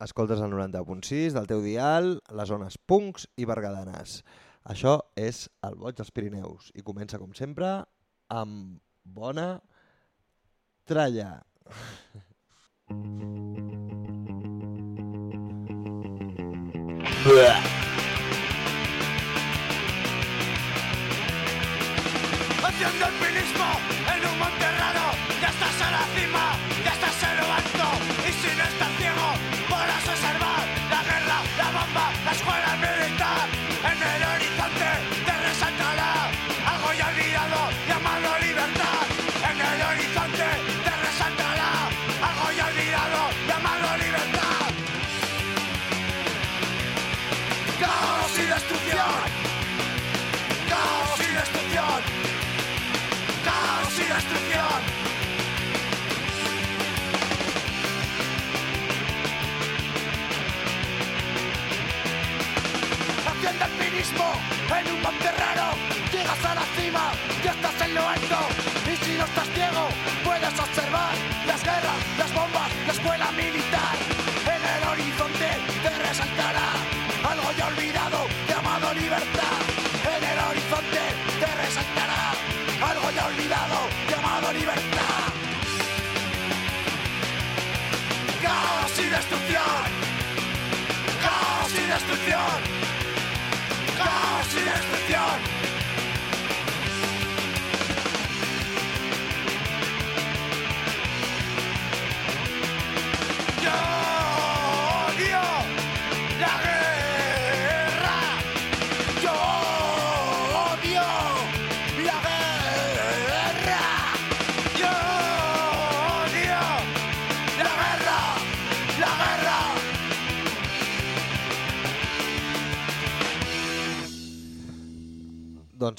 escoltes el 90.6 del teu dial, les zones punks i bergadanes. Això és el Boig dels Pirineus i comença, com sempre, amb bona tralla. Haciendo alpinismo en un monte raro, ya estás a la cima, ya estás en lo alto. Y si no estás ciego, podrás observar la guerra, la bomba, la escuela observar las guerras, las bombas, la escuela militar. En el horizonte te resaltará algo ya olvidado llamado libertad. En el horizonte te resaltará algo ya olvidado llamado libertad. Caos y destrucción. Caos y destrucción. Caos y destrucción.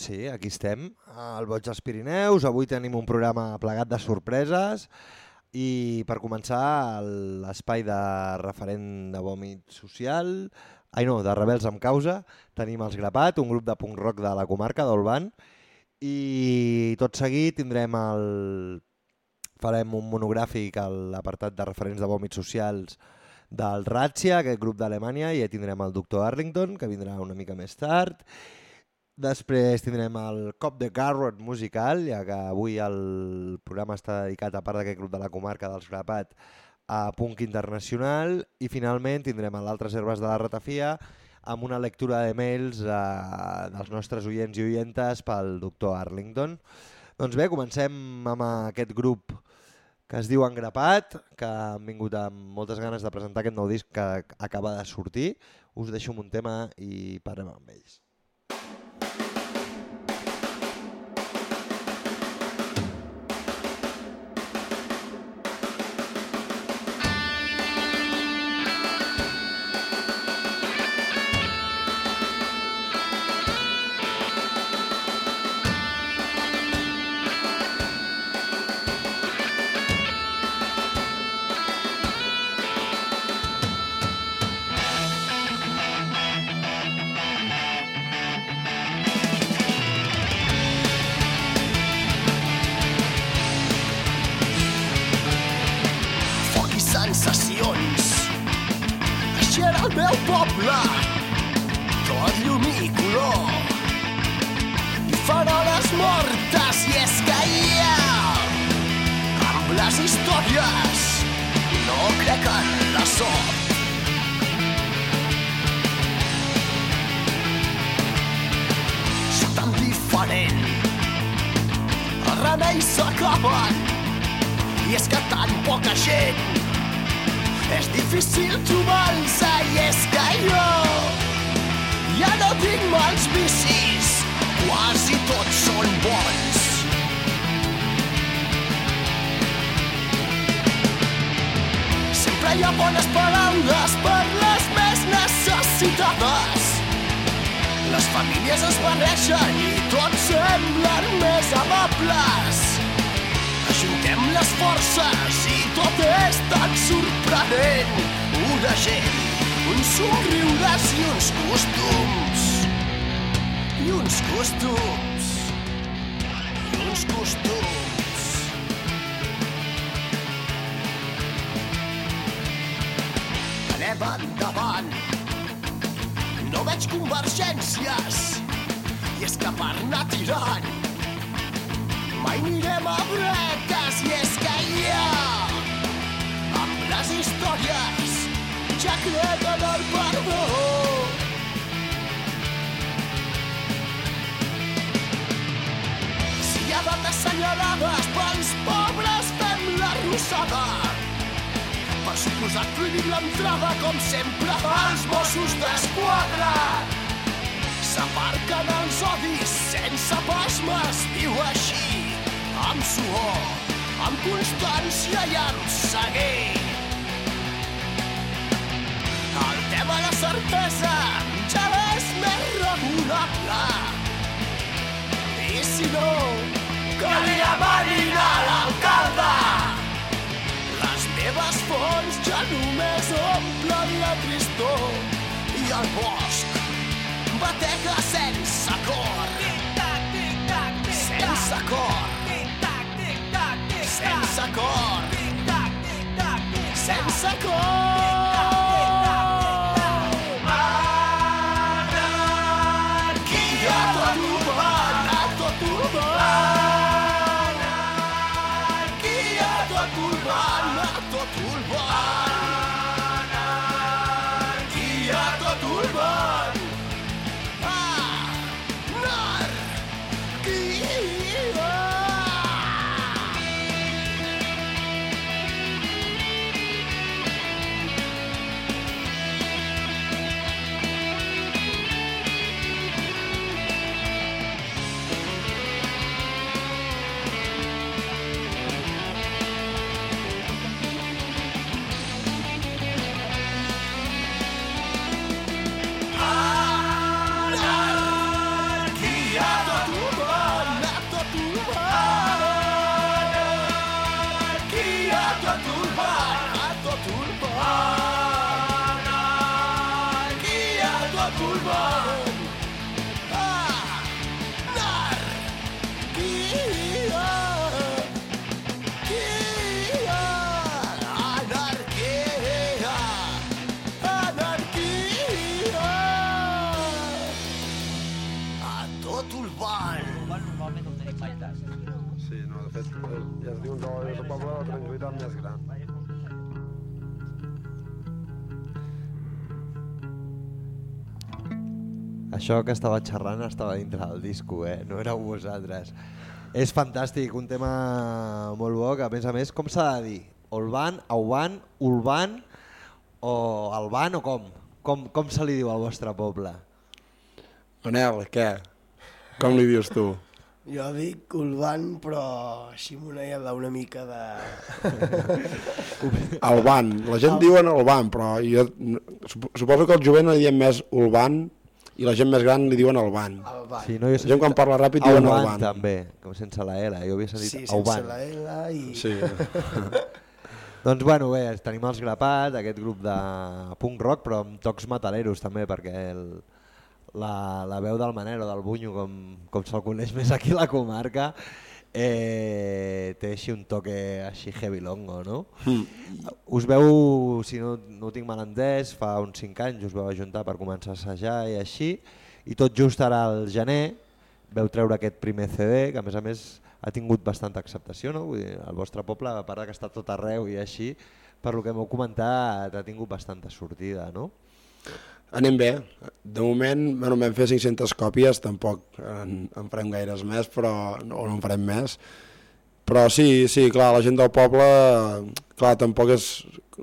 Sí, aquí estem, al Boig dels Pirineus. Avui tenim un programa plegat de sorpreses. I per començar l'espai de referent de vòmit social, ai no, de Rebels amb Causa, tenim els Grapat, un grup de punk rock de la comarca d'Olban i tot seguit tindrem el... farem un monogràfic a l'apartat de referents de vòmits socials del Razzia, aquest grup d'Alemanya, i ja tindrem el doctor Arlington, que vindrà una mica més tard, Després tindrem el Cop de Garrot musical, ja que avui el programa està dedicat, a part d'aquest grup de la comarca dels Grapat, a punk internacional. I finalment tindrem l'Altres Herbes de la Ratafia amb una lectura de mails eh, dels nostres oients i oientes pel doctor Arlington. Doncs bé, comencem amb aquest grup que es diu Engrapat, que han vingut amb moltes ganes de presentar aquest nou disc que acaba de sortir. Us deixo un tema i parlem amb ells. foc i sensacions. Així era el meu poble, tot llum i color. I faroles mortes, i hi ha amb les històries, no crec en la sort. Els remeis s'acaben, i és que tan poca gent és difícil trobar-los i és que jo ja no tinc mals vicis. Quasi tots són bons. Sempre hi ha bones paraules per les més necessitades. Les famílies es barregen i tots semblen més amables Ajuntem les forces i tot és tan sorprenent. Una gent, uns somriures i uns costums. I uns costums. I uns costums. anem endavant. No veig convergències, i és que per anar tirant mai anirem a bretes, i és que ja amb les històries ja el perdó. Si hi ha dates assenyalades pels pobres fem la rossada. Per suposat prohibim l'entrada com sempre als Mossos d'Esquadra. S'aparquen els odis sense pasmes, diu així, amb suor, amb constància i amb seguir. El tema de certesa ja és més regulable. I si no, que li demanin a l'alcalde. Les meves fonts ja només omplen la tristor i el bosc batega sense cor. Sense cor. Sense cor. Sense cor. De ja es diu que és el poble de la tranquil·litat més gran. Això que estava xerrant estava dintre del disco, eh? no éreu vosaltres. És fantàstic, un tema molt bo, que a més a més, com s'ha de dir? Olban, Auban, Ulban o Alban o com? Com, com se li diu al vostre poble? Manel, què? Com li dius tu? Jo dic Ulvan, però així m'ho deia una mica de... Alban. La gent diu en Alban, però jo sup- suposo que el jovent li diem més Ulban i la gent més gran li diuen Alban. Alban. Sí, no, jo La gent quan parla ràpid diuen Auban Alban. també, com sense la L, jo havia sentit Sí, sense Auban. la L i... Sí. Doncs bueno, bé, tenim els Grapat, aquest grup de punk rock, però amb tocs metaleros també, perquè el, la, la veu del Manero, del Bunyo, com, com se'l coneix més aquí a la comarca, eh, té així un toque així heavy longo, no? Us veu, si no, no ho tinc mal entès, fa uns 5 anys us veu ajuntar per començar a assajar i així, i tot just ara al gener veu treure aquest primer CD, que a més a més ha tingut bastanta acceptació, no? Vull dir, el vostre poble, a part que està tot arreu i així, per lo que m'heu comentat, ha tingut bastanta sortida, no? Anem bé. De moment, bueno, vam fer 500 còpies, tampoc en, en farem gaires més, però no, no en farem més. Però sí, sí, clar, la gent del poble, clar, tampoc és,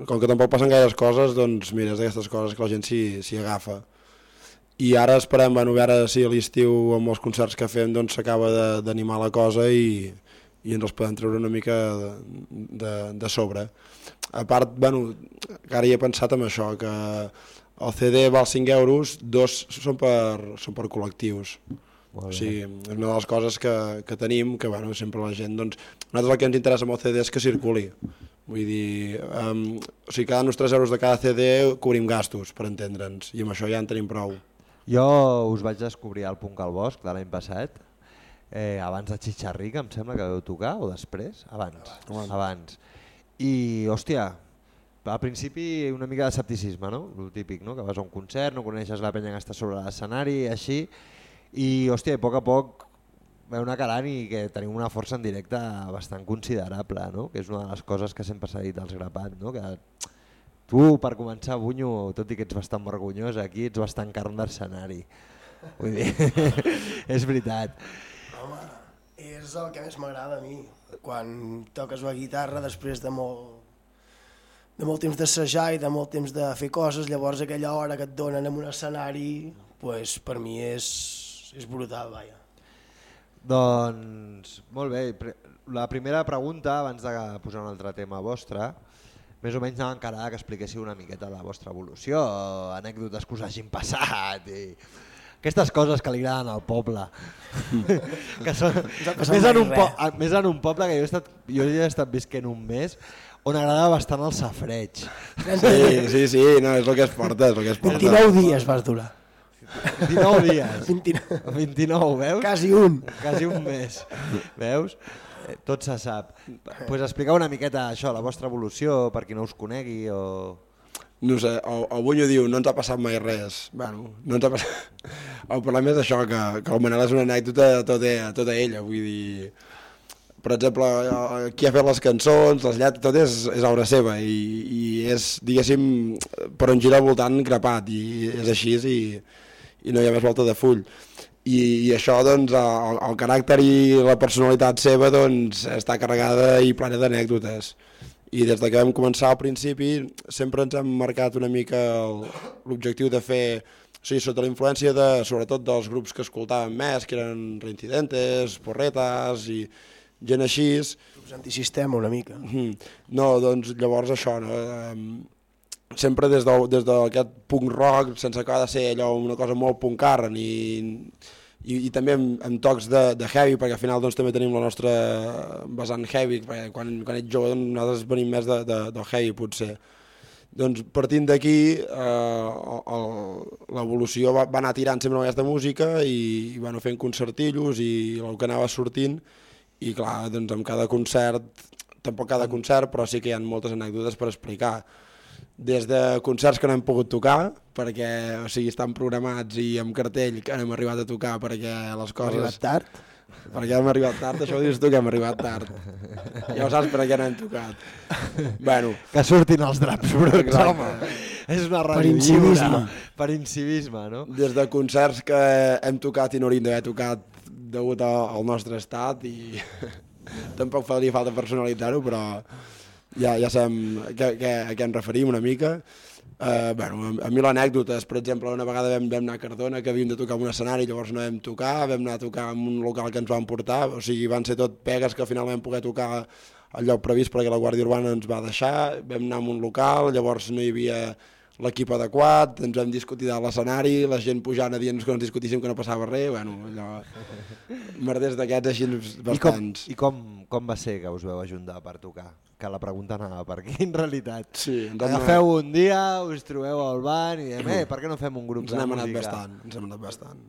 com que tampoc passen gaires coses, doncs mira, és d'aquestes coses que la gent s'hi agafa. I ara esperem, bueno, a veure si a l'estiu amb els concerts que fem doncs s'acaba d'animar la cosa i, i ens els podem treure una mica de, de, de sobre. A part, bueno, que ara hi he pensat en això, que el CD val 5 euros, dos són per, són per col·lectius. Molt O sigui, és una de les coses que, que tenim, que bueno, sempre la gent, doncs, nosaltres el que ens interessa amb el CD és que circuli. Vull dir, um, o sigui, cada uns 3 euros de cada CD cobrim gastos, per entendre'ns, i amb això ja en tenim prou. Jo us vaig descobrir al Punk al Bosc de l'any passat, eh, abans de Xitxarrica, em sembla que vau tocar, o després? Abans. Abans. abans. I, hòstia, al principi una mica d'escepticisme, no? El típic, no? Que vas a un concert, no coneixes la penya que està sobre l'escenari, així, i, hòstia, a poc a poc veu anar calant i que tenim una força en directe bastant considerable, no? Que és una de les coses que sempre s'ha dit als grapat, no? Que tu, per començar, Bunyo, tot i que ets bastant vergonyós, aquí ets bastant carn d'escenari. Vull dir, és veritat. Home, és el que més m'agrada a mi. Quan toques la guitarra després de molt, de molt temps d'assajar i de molt temps de fer coses, llavors aquella hora que et donen en un escenari, pues, per mi és, és brutal, vaja. Doncs, molt bé. La primera pregunta, abans de posar un altre tema vostre, més o menys anava encarada que expliquéssiu una miqueta la vostra evolució, anècdotes que us hagin passat i aquestes coses que li agraden al poble. que són, més, en un po més en un poble que jo he estat, jo he estat visquent un mes on agrada bastant el safreig. Sí, sí, sí, no, és el que es porta, és el que es porta. 29 dies vas durar. 19 dies. 29, 29, veus? quasi un. quasi un mes, veus? Eh, Tot se sap. Pues expliqueu una miqueta això, la vostra evolució, per qui no us conegui, o... No sé, el, el Bunyo diu, no ens ha passat mai res. Bueno, no ens ha passat... El problema és això, que, que el Manel és una anècdota tota, tota ella, vull dir... Per exemple, eh, qui ha fet les cançons, les lletres, tot és, és obra seva i, i és, diguéssim, per on gira al voltant grapat i és així i, i no hi ha més volta de full. I, i això, doncs, el, el caràcter i la personalitat seva, doncs, està carregada i plena d'anècdotes i des de que vam començar al principi sempre ens hem marcat una mica l'objectiu de fer o sigui, sota la influència de, sobretot dels grups que escoltàvem més, que eren Reincidentes, Porretes i gent així. Grups Antisistema una mica. No, doncs llavors això, no? Em, sempre des des d'aquest de, punk rock, sense acabar de ser allò una cosa molt punkarra, ni, i, i també amb, amb tocs de, de heavy, perquè al final doncs, també tenim la nostra vessant heavy, perquè quan, quan ets jove doncs, nosaltres venim més de, de, del heavy potser. Doncs partint d'aquí eh, l'evolució va, va anar tirant sempre amb aquesta música i, i bueno, fent concertillos i el que anava sortint i clar, doncs amb cada concert, tampoc cada concert, però sí que hi ha moltes anècdotes per explicar. Des de concerts que no hem pogut tocar, perquè o sigui, estan programats i amb cartell que no hem arribat a tocar perquè les Ha arribat coses... tard. Perquè hem arribat tard, això ho dius tu que hem arribat tard. Ja ho saps per què no hem tocat. Bueno, Que surtin els draps bruts, home. És una Per ràdio incivisme. lliure. Per incivisme, no? des de concerts que hem tocat i no hauríem d'haver tocat degut al nostre estat i tampoc faria falta personalitzar-ho, però ja, ja sabem a què, què, a què ens referim una mica. Uh, bueno, a mi l'anècdotes, per exemple, una vegada vam, vam anar a Cardona que havíem de tocar en un escenari, llavors no vam tocar, vam anar a tocar en un local que ens van portar, o sigui, van ser tot pegues que al final vam poder tocar al lloc previst perquè la Guàrdia Urbana ens va deixar, vam anar a un local, llavors no hi havia l'equip adequat, ens vam discutir de l'escenari, la gent pujant a dir-nos que no ens discutíssim que no passava res, bueno, allò... Merders d'aquests així I, com, bastants. I com, com va ser que us veu ajuntar per tocar? Que la pregunta anava per aquí, en realitat. Sí, ens Agafeu un dia, us trobeu al ban i diem, eh, per què no fem un grup Ens de n'hem anat música? bastant, ens hem anat bastant.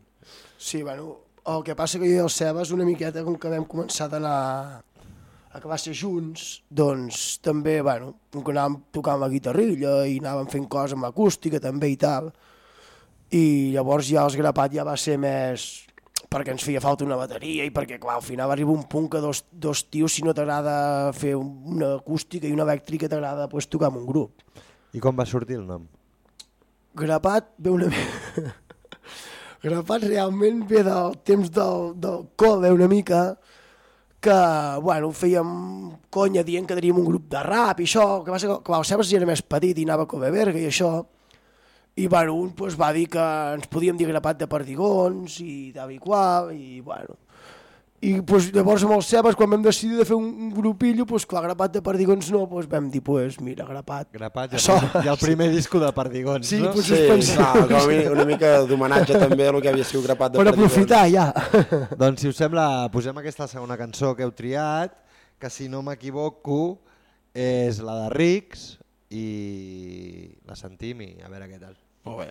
Sí, bueno, el que passa que jo i el Sebas una miqueta com que vam començar d'anar a ser junts, doncs també, bueno, com que anàvem tocant la guitarrilla i anàvem fent coses amb acústica també i tal, i llavors ja el grapat ja va ser més perquè ens feia falta una bateria i perquè, clar, al final arriba un punt que dos, dos tios, si no t'agrada fer una acústica i una elèctrica, t'agrada pues, tocar amb un grup. I com va sortir el nom? Grapat ve una mica... Grapat realment ve del temps del, del col·le una mica, que, bueno, fèiem conya dient que teníem un grup de rap i això, que va clar, el Sebas ja era més petit i anava a Coveberga i això, i, bueno, un pues, va dir que ens podíem dir grapat de perdigons i tal i qual, i, bueno... I pues, llavors amb el Sebas, quan vam decidir de fer un, un grupillo, pues, clar, grapat de perdigons no, pues, vam dir, pues, mira, grapat. Grapat i el, Això- primer- i el primer disco de Perdigons, Sí, no? pues, Sí, suspensius. clar, com una mica d'homenatge també a el que havia sigut grapat de Per Perdigons. aprofitar, ja. Doncs si us sembla, posem aquesta segona cançó que heu triat, que si no m'equivoco és la de Rix i la sentim i a veure què tal. Molt bé.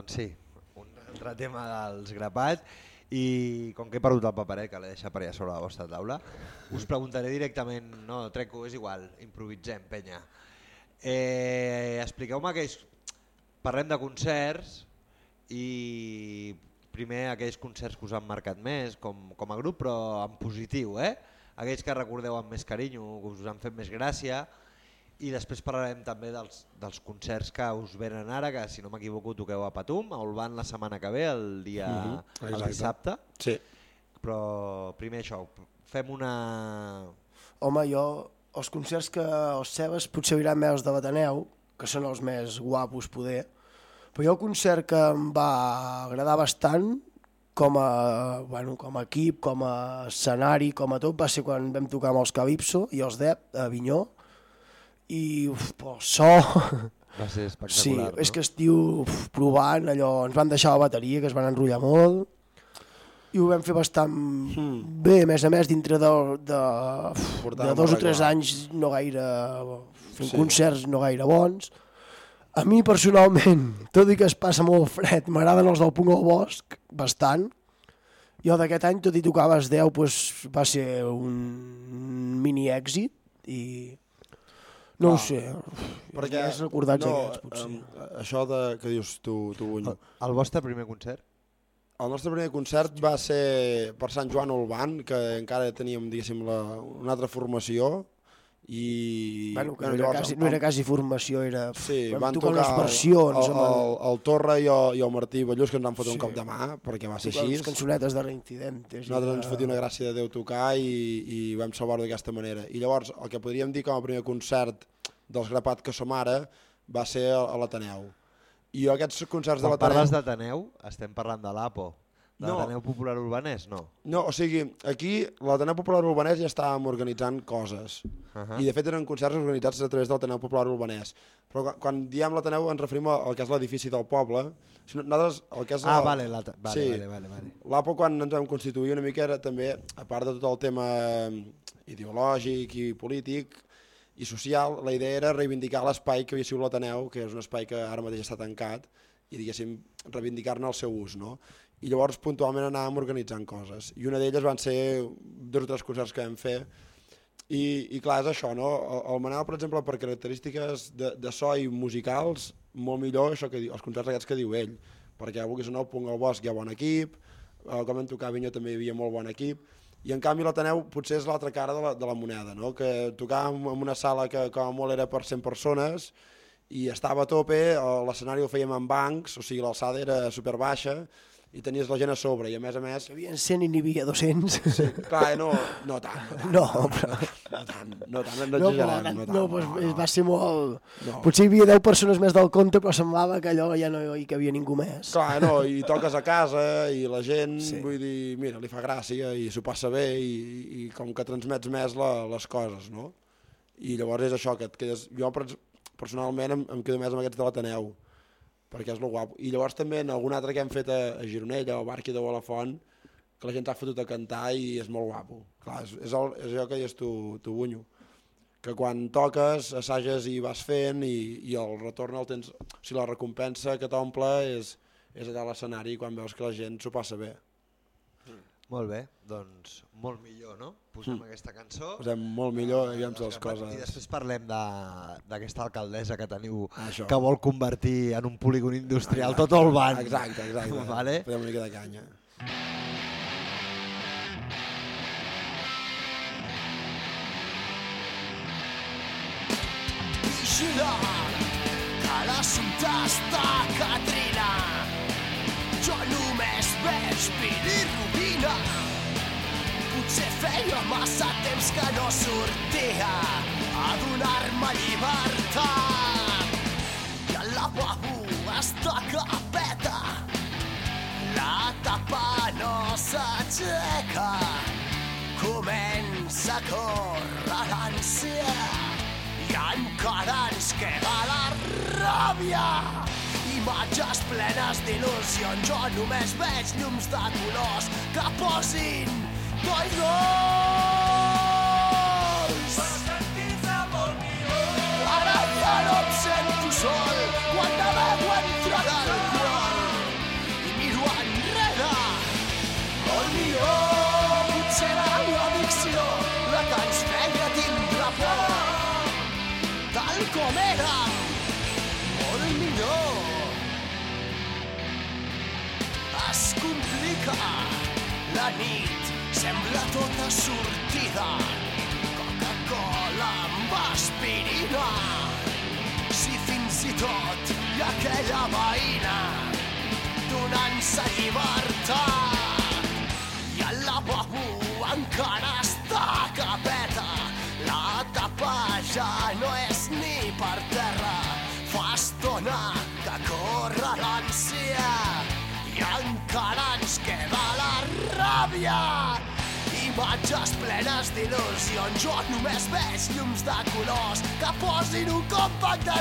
Doncs sí, un altre tema dels grapats i com que he perdut el paperet que l'he deixat per allà sobre la vostra taula, us preguntaré directament, no, treco, és igual, improvisem, penya. Eh, Expliqueu-me aquells... Parlem de concerts i primer aquells concerts que us han marcat més com, com a grup, però en positiu, eh? Aquells que recordeu amb més carinyo, que us han fet més gràcia, i després parlarem també dels, dels concerts que us venen ara, que si no m'equivoco toqueu a Patum, a Olban la setmana que ve, el dia Mhm, el exacte. dissabte, Sí. però primer això, fem una... Home, jo, els concerts que els seves potser iran més de l'Ateneu, que són els més guapos poder, però jo el concert que em va agradar bastant com a, bueno, com a equip, com a escenari, com a tot, va ser quan vam tocar amb els Calypso i els Dep a Vinyó, i uf, el so... Va ser Sí, espectacular, és no? que estiu uf, provant, allò, ens van deixar la bateria, que es van enrotllar molt, i ho vam fer bastant Hmm. bé, a més a més, dintre de, de, Portàvem de dos o tres anys no gaire, fent Sí. concerts no gaire bons. A mi, personalment, tot i que es passa molt fred, m'agraden els del Punt al Bosc, bastant. Jo d'aquest any, tot i tocaves 10, doncs, va ser un mini èxit i no ho Clar. sé, Perquè, més recordats no, aquests, potser. em, això de, que dius tu, tu Bunyo, El, el vostre primer concert? El nostre primer concert va ser per Sant Joan Olban, que encara teníem, diguéssim, la, una altra formació, i... Bueno, que no, era quasi, no era quasi formació, era... Sí, van tocar tocar unes versions el, el, el, el Torre i el, i el Martí Ballús, que ens van fotre Sí. un cop de mà, perquè va ser tocar així. les cançonetes de Reincidentes. i Nosaltres de- ens fotia una gràcia de Déu tocar i, i vam salvar-ho d'aquesta manera. I llavors, el que podríem dir com a primer concert dels Grapat que som ara va ser a, l'Ateneu. I jo aquests concerts de Quan l'Ateneu... parles d'Ateneu, estem parlant de l'APO. De No. l'Ateneu Popular Urbanès, no? No, o sigui, aquí l'Ateneu Popular Urbanès ja estàvem organitzant coses. Uh -huh. I de fet eren concerts organitzats a través de l'Ateneu Popular Urbanès. Però quan, quan diem l'Ateneu ens referim al que és l'edifici del poble. O sigui, nosaltres, el que és Ah, el- vale, la, vale, Sí. vale, vale, vale. L'APO quan ens vam constituir una mica era també, a part de tot el tema eh, ideològic i polític i social, la idea era reivindicar l'espai que havia sigut l'Ateneu, que és un espai que ara mateix està tancat, i diguéssim, reivindicar-ne el seu ús, no? I llavors puntualment anàvem organitzant coses. I una d'elles van ser dos o tres concerts que vam fer, i, i clar, és això, no? El, el Manel, per exemple, per característiques de, de so i musicals, molt millor això que diu, els concerts aquests que diu ell, perquè vulguis o no, Punt al Bosc hi ha bon equip, eh, com vam tocar a Avinyó també hi havia molt bon equip, i en canvi l'Ateneu potser és l'altra cara de la, de la moneda, no? que tocàvem en una sala que com a molt era per 100 persones i estava a tope, eh, l'escenari el fèiem en bancs, o sigui l'alçada era super baixa i tenies la gent a sobre i a més a més Hi havia 100 i n'hi havia 200. Sí. Clar, no, no tant, No, però... no tant, no tant, no No, però, no tant. no, pues, va ser molt... No. Potser hi havia 10 persones més del compte, però semblava que allò ja no hi cabia ningú més. Clar, no, i toques a casa i la gent, Sí. vull dir, mira, li fa gràcia i s'ho passa bé i, i com que transmets més la, les coses, no? I llavors és això, que et quedes... Jo per- personalment em, em quedo més amb aquests de l'Ateneu, perquè és lo guapo. I llavors també en algun altre que hem fet a, a Gironella o a Barqui de Bolafont, que la gent t'ha fotut a cantar i és molt guapo. Clar, és, és, el, és allò que deies tu, tu Bunyo, que quan toques, assages i vas fent i, i el retorn el tens... O sigui, la recompensa que t'omple és, és allà a l'escenari quan veus que la gent s'ho passa bé. Molt bé, doncs molt millor, no? Posem mm. aquesta cançó. Posem molt millor, aviam si Les grapats, I coses... després parlem de- d'aquesta alcaldessa que teniu, Això. que vol convertir en un polígon industrial tot el van. Exacte, exacte. Vale? Fem una mica de canya. Vigila, que l'assumpte està Catrina. Jo només veig bilirrubina. Potser feia massa temps que no sortia a donar-me llibertat. I el lavabo està que peta, la tapa no s'aixeca. Comença a córrer l'ànsia i encara ens queda la ràbia. Imatges plenes d'il·lusions, jo només veig llums de colors que posin do i complica la nit, sembla tota sortida. Coca-Cola amb aspirina. Si fins i tot hi ha aquella veïna donant-se llibertat. I el lavabo encara ràbia. Imatges plenes d'il·lusions, jo només veig llums de colors que posin un compact de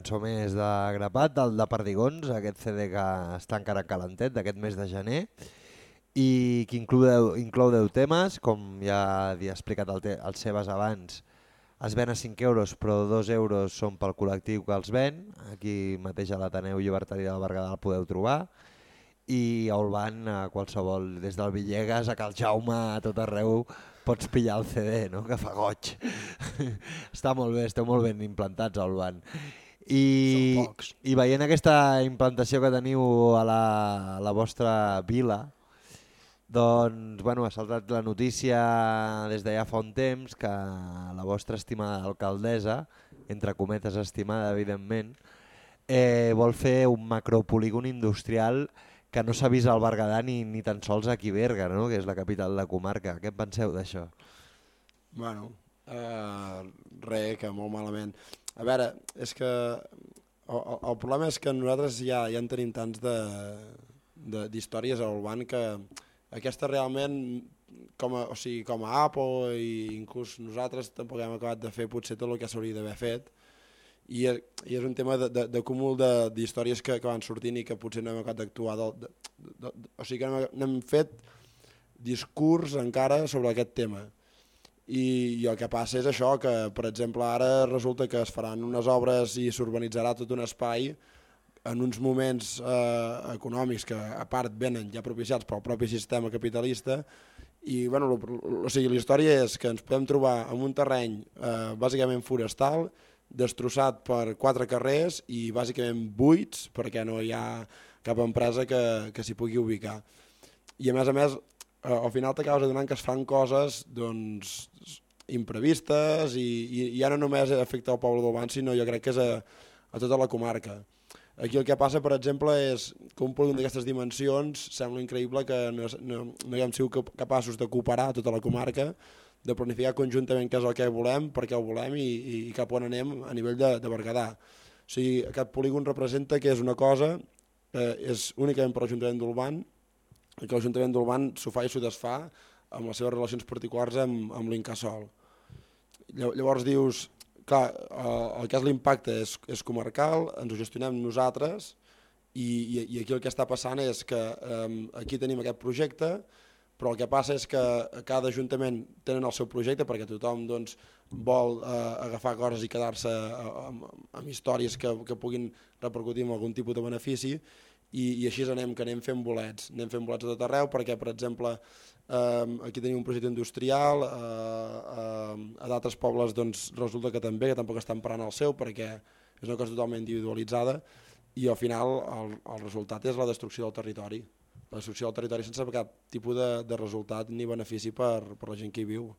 cançó més de Grapat, del de Perdigons, aquest CD que està encara calentet d'aquest mes de gener i que inclou, deu, inclou 10 temes, com ja havia explicat el, el Sebas abans, es ven a 5 euros però 2 euros són pel col·lectiu que els ven, aquí mateix a l'Ateneu Llibertari del Berguedà el podeu trobar i a Olban a qualsevol, des del Villegas a Cal Jaume, a tot arreu pots pillar el CD, no? que fa goig. Està molt bé, esteu molt ben implantats a Olban. I. I veient aquesta implantació que teniu a la, a la vostra vila, doncs, bueno, ha saltat la notícia des de ja fa un temps que la vostra estimada alcaldessa, entre cometes estimada, evidentment, eh, vol fer un macropolígon industrial que no s'ha vist al Berguedà ni, ni tan sols aquí a Berga, no? que és la capital de la comarca. Què en penseu d'això? Bueno, eh, res, que molt malament. A veure, és que el, el- problema és que nosaltres ja, ja en tenim tants d'històries a Olban que aquesta realment com a, o sigui, com a Apple i inclús nosaltres tampoc hem acabat de fer potser tot el que s'hauria d'haver fet. I, i és un tema de, de, de cúmul d'històries que, que van sortint i que potser no hem acabat d'actuar o sigui que no hem, no hem fet discurs encara sobre aquest tema i, i el que passa és això, que per exemple ara resulta que es faran unes obres i s'urbanitzarà tot un espai en uns moments eh, econòmics que a part venen ja propiciats pel propi sistema capitalista i bueno, lo, lo, o sigui, la història és que ens podem trobar en un terreny eh, bàsicament forestal destrossat per quatre carrers i bàsicament buits perquè no hi ha cap empresa que, que s'hi pugui ubicar. I a més a més eh, al final t'acabes adonant que es fan coses doncs, imprevistes i, i, i ja no només afecta al poble d'Olban sinó jo crec que és a, a tota la comarca aquí el que passa per exemple és que un polígon d'aquestes dimensions sembla increïble que no, no, no hi hem sigut cap- capaços de cooperar tota la comarca de planificar conjuntament què és el que volem, per què ho volem i, i, i cap on anem a nivell de, de Berguedà. O sigui, aquest polígon representa que és una cosa que és únicament per l'Ajuntament d'Olban i que l'Ajuntament d'Olban s'ho fa i s'ho desfà amb les seves relacions particulars amb, amb l'Incasol. Lla- Llavors dius, clar, el, el que és l'impacte és, és comarcal, ens ho gestionem nosaltres i, i, i aquí el que està passant és que um, aquí tenim aquest projecte, però el que passa és que cada ajuntament tenen el seu projecte perquè tothom doncs, vol eh, agafar coses i quedar-se eh, amb, amb històries que, que puguin repercutir en algun tipus de benefici i, i així anem, que anem fent bolets. Anem fent bolets a tot arreu perquè, per exemple, eh, aquí tenim un projecte industrial, eh, eh, a d'altres pobles doncs, resulta que també, que tampoc estan parant el seu perquè és una cosa totalment individualitzada i al final el, el resultat és la destrucció del territori. La destrucció del territori sense cap tipus de, de resultat ni benefici per, per la gent que hi viu.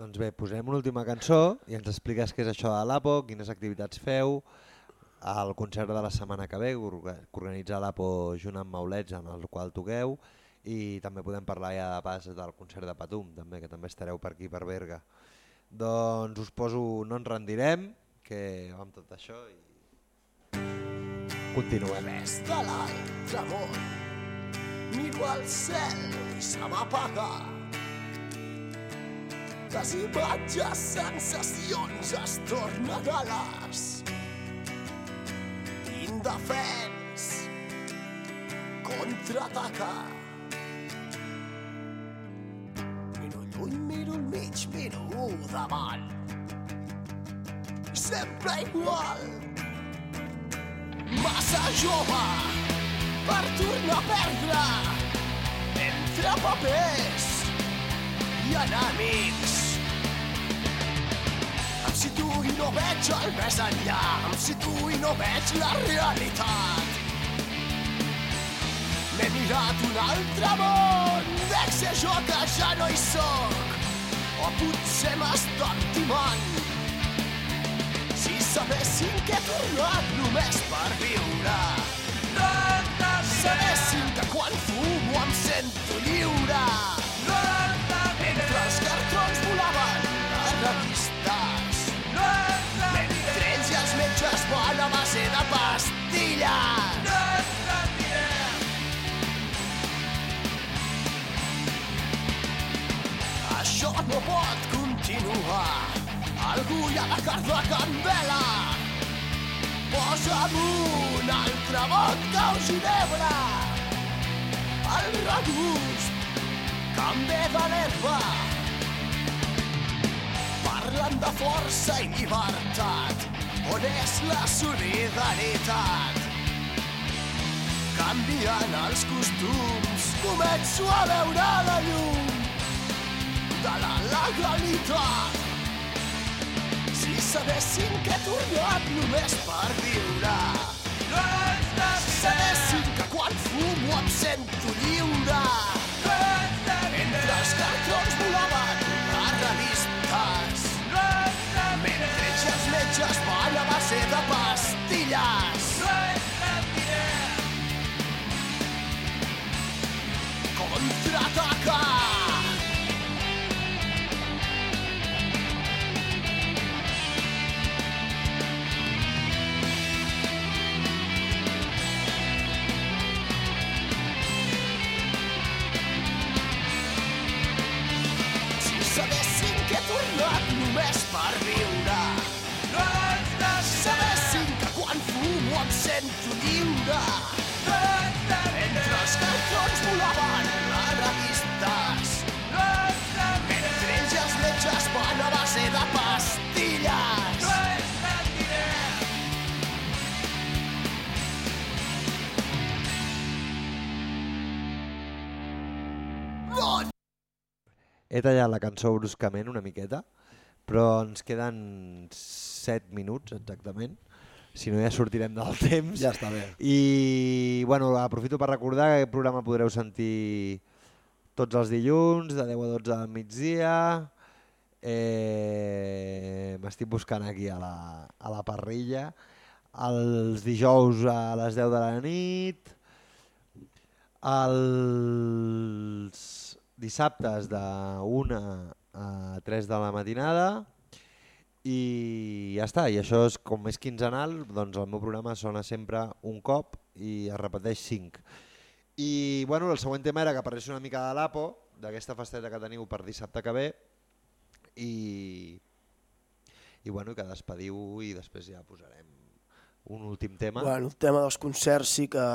Doncs bé, posem una última cançó i ens expliques què és això de l'APO, quines activitats feu, el concert de la setmana que ve, que orga- que organitza l'APO junt amb Maulets, en el qual toqueu, i també podem parlar ja de pas del concert de Patum, també, que també estareu per aquí, per Berga. Doncs us poso No ens rendirem, que amb tot això i continuem. Des de l'altre miro al cel i se m'apaga. Les imatges, sensacions es tornen ales. Indefens, contraataca. Miro lluny, miro al mig, miro davant. Sempre igual, massa jove per tornar a perdre entre papers i enemics. Em situo i no veig el més enllà, em situo i no veig la realitat. M'he mirat un altre món d'exes jo que ja no hi sóc, o potser m'estan timant. Si sabessin que he tornat només per viure, no pot continuar. Algú hi ha de cardar candela. Posa'm un altre vodka o ginebra. El regust que em ve de l'herba. Parlen de força i llibertat. On és la solidaritat? Canvien els costums, començo a veure la llum de la legalitat. Si sabessin que he tornat només per viure, si sabessin que quan fumo em sento lliure, mentre els cartrons volaven les revistes, mentre ells i els metges van a base de pastilles. Contraataca! Si He tallat la cançó bruscament una miqueta, però ens queden 7 minuts exactament, si no ja sortirem del temps. Ja està bé. I bueno, aprofito per recordar que aquest programa podreu sentir tots els dilluns, de 10 a 12 del migdia. Eh, M'estic buscant aquí a la, a la parrilla. Els dijous a les 10 de la nit. Els dissabtes de 1 a 3 de la matinada i ja està, i això és com és quinzenal, doncs el meu programa sona sempre un cop i es repeteix cinc. I bueno, el següent tema era que parlés una mica de l'APO, d'aquesta festeta que teniu per dissabte que ve, i, i bueno, que despediu i després ja posarem un últim tema. Bueno, el tema dels concerts sí que...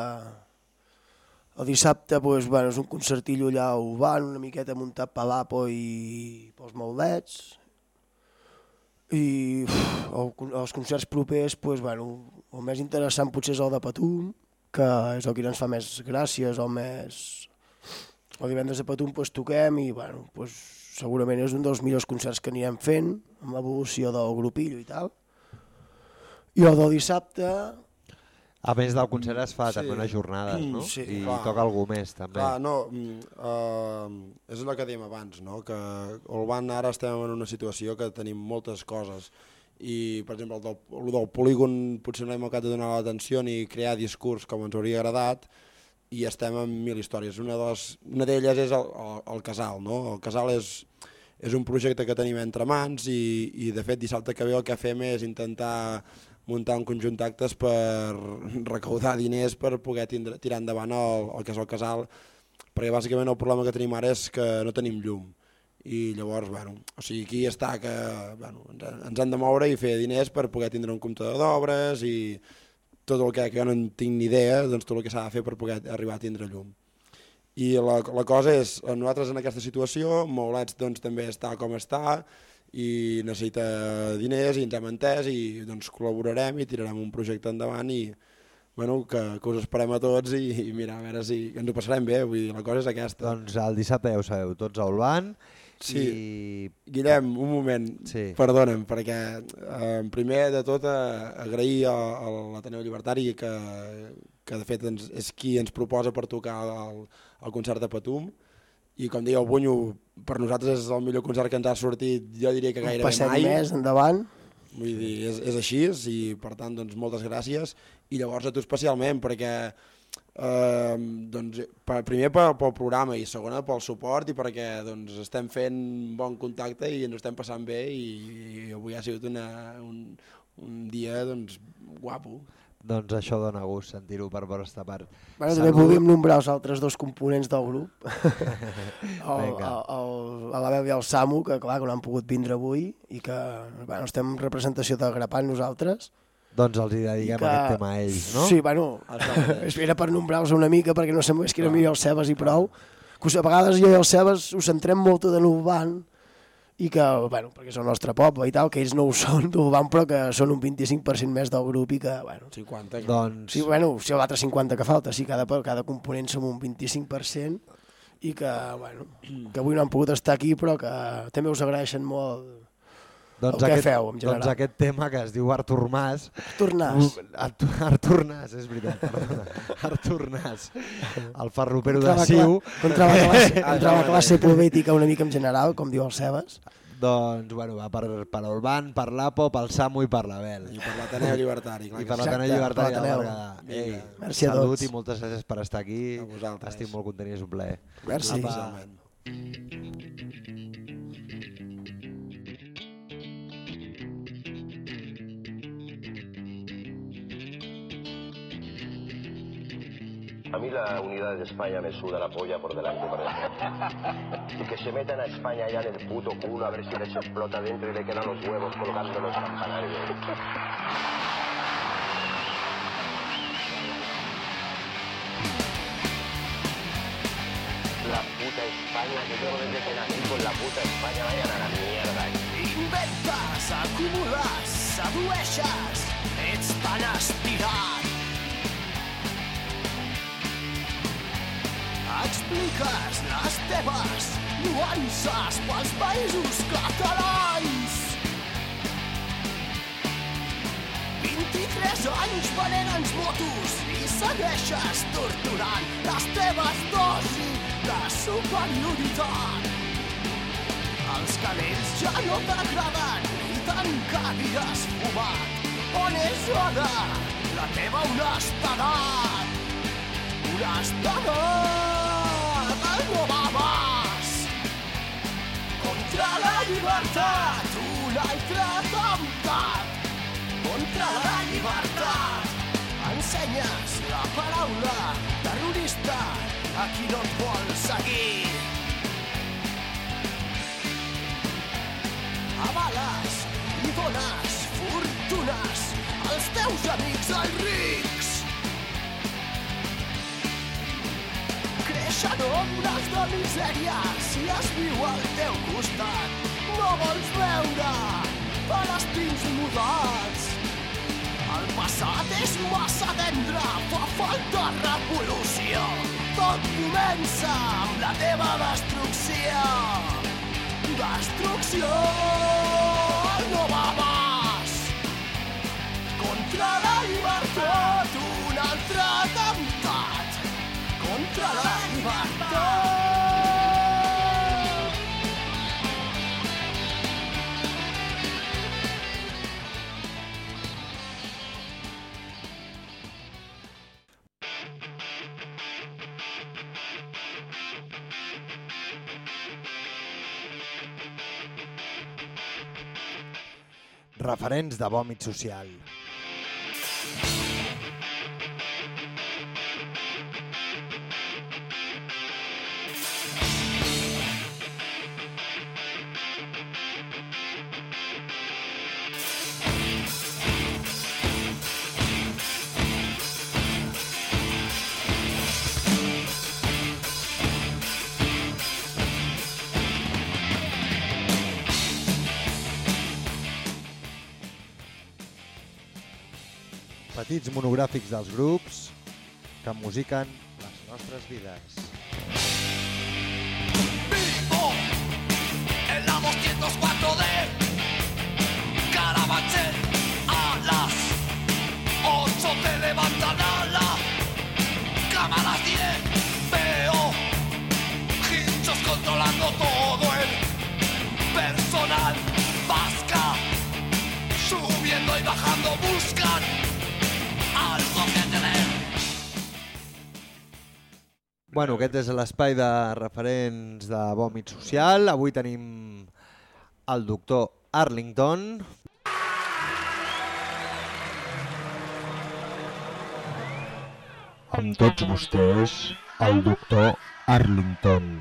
El dissabte pues, bueno, és un concertillo allà urbant, una miqueta muntat per l'Apo i pels maulets. I uf, el, els concerts propers, pues, bueno, el més interessant potser és el de Patum, que és el que ens fa més gràcies, el més... El divendres de Patum pues, toquem i bueno, pues, segurament és un dels millors concerts que anirem fent, amb l'evolució del grupillo i tal. I el del dissabte, A més del concert es fa Sí. també unes jornades, no? Sí, I clar. toca algú més també. Clar, no, mm, uh, és el que dèiem abans, no? que el Ban ara estem en una situació que tenim moltes coses i, per exemple, el del, el del polígon potser no hem acabat de donar l'atenció ni crear discurs com ens hauria agradat i estem en mil històries. Una de les- una d'elles és el, el, el Casal. No? El Casal és, és un projecte que tenim entre mans i, i de fet dissabte que ve el que fem és intentar muntar un conjunt d'actes per recaudar diners per poder tindre, tirar endavant el, el que és el casal, perquè bàsicament el problema que tenim ara és que no tenim llum. I llavors, bueno, o sigui, aquí està que bueno, ens, han de moure i fer diners per poder tindre un comptador d'obres i tot el que, que jo no en tinc ni idea, doncs tot el que s'ha de fer per poder arribar a tindre llum. I la, la cosa és, nosaltres en aquesta situació, Maulets doncs, també està com està, i necessita diners i ens hem entès i doncs col·laborarem i tirarem un projecte endavant i bueno, que, que us esperem a tots i, i mira, a veure si ens ho passarem bé, vull dir, la cosa és aquesta. Doncs el dissabte ja ho sabeu, tots a Olban. Sí. I... Guillem, un moment, Sí. perdona'm, perquè eh, primer de tot eh, agrair a, a l'Ateneu Llibertari que, que de fet ens, és qui ens proposa per tocar el, el concert de Patum i com deia el Bunyo, per nosaltres és el millor concert que ens ha sortit, jo diria que gairebé Passem mai. més endavant. Vull dir, és, és així i per tant, doncs, moltes gràcies. I llavors a tu especialment, perquè eh, doncs, per, primer pel, pel programa i segona pel suport i perquè doncs, estem fent bon contacte i ens estem passant bé i, i avui ha sigut una, un, un dia doncs, guapo. Doncs això dona gust sentir-ho per vostra part. Bueno, també podríem nombrar els altres dos components del grup. el, el, el, a la veu i el Samu, que clar, que no han pogut vindre avui i que bueno, estem en representació de Grapant nosaltres. Doncs els hi dediquem que... aquest tema a ells, no? Sí, bueno, era per nombrar-los una mica perquè no semblés que era millor el Cebes i prou. Que a vegades jo i el Cebes us centrem molt de l'Urban i que, bueno, perquè és el nostre poble i tal, que ells no ho són d'Urban, però que són un 25% més del grup i que, bueno, 50. Doncs, Sí, bueno, si l'altre 50 que falta, sí, cada, cada component som un 25% i que, bueno, que avui no han pogut estar aquí, però que també us agraeixen molt doncs, que aquest, feu, en general. doncs aquest tema que es diu Artur Mas... tornars. Artur, Artur Nas, és veritat, perdona. Artur Nas, el farrupero Contra de Siu. contra, la classe, contra la classe poètica una mica en general, com diu el Cebes. Doncs, bueno, va per, per el Ban, per l'Apo, pel Samu i per l'Abel. I per l'Ateneu Llibertari. Clar I per l'Ateneu Exacte, Llibertari per de. Berguedà. Ei. Merci a salut tots. i moltes gràcies per estar aquí. A vosaltres. Estic molt content i és un plaer. Merci. Apa. Precisament. A mí la unidad de España me suda la polla por delante y por. Y que se metan a España ya en el puto culo a ver si les explota dentro y le quedan los huevos colgando los campanarios. La puta España, que yo desde que nací con la puta España, vayan a la mierda. Inventes, acumules, sedueixes, ets tan Expliques les teves nuances pels països catalans. 23 anys venent motos i segueixes torturant les teves dosis de superioritat. Els camells ja no t'agraden i tant que havies fumat. On és ara la teva honestedat? Honestedat! Llibertat, un altre atemptat. Contra la llibertat, ensenyes la paraula terrorista a qui no et vol seguir. avales i dones fortunes als teus amics els rics. Creixen ombres de misèria si es viu al teu costat. No vols veure palestins mudats. El passat és massa tendre, fa falta revolució. Tot comença amb la teva destrucció. Destrucció no va. Contra la llibertat, un altre atemptat. Contra la llibertat. Referents de vòmit social. petits monogràfics dels grups que musiquen les nostres vides. Vivo en la 204 de Carabanchel a las 8 te levantan a la cama a las 10 veo hinchos controlando todo el personal vasca subiendo y bajando bus Bueno, aquest és l'espai de referents de vòmit social. Avui tenim el doctor Arlington. Amb tots vostès, el doctor Arlington.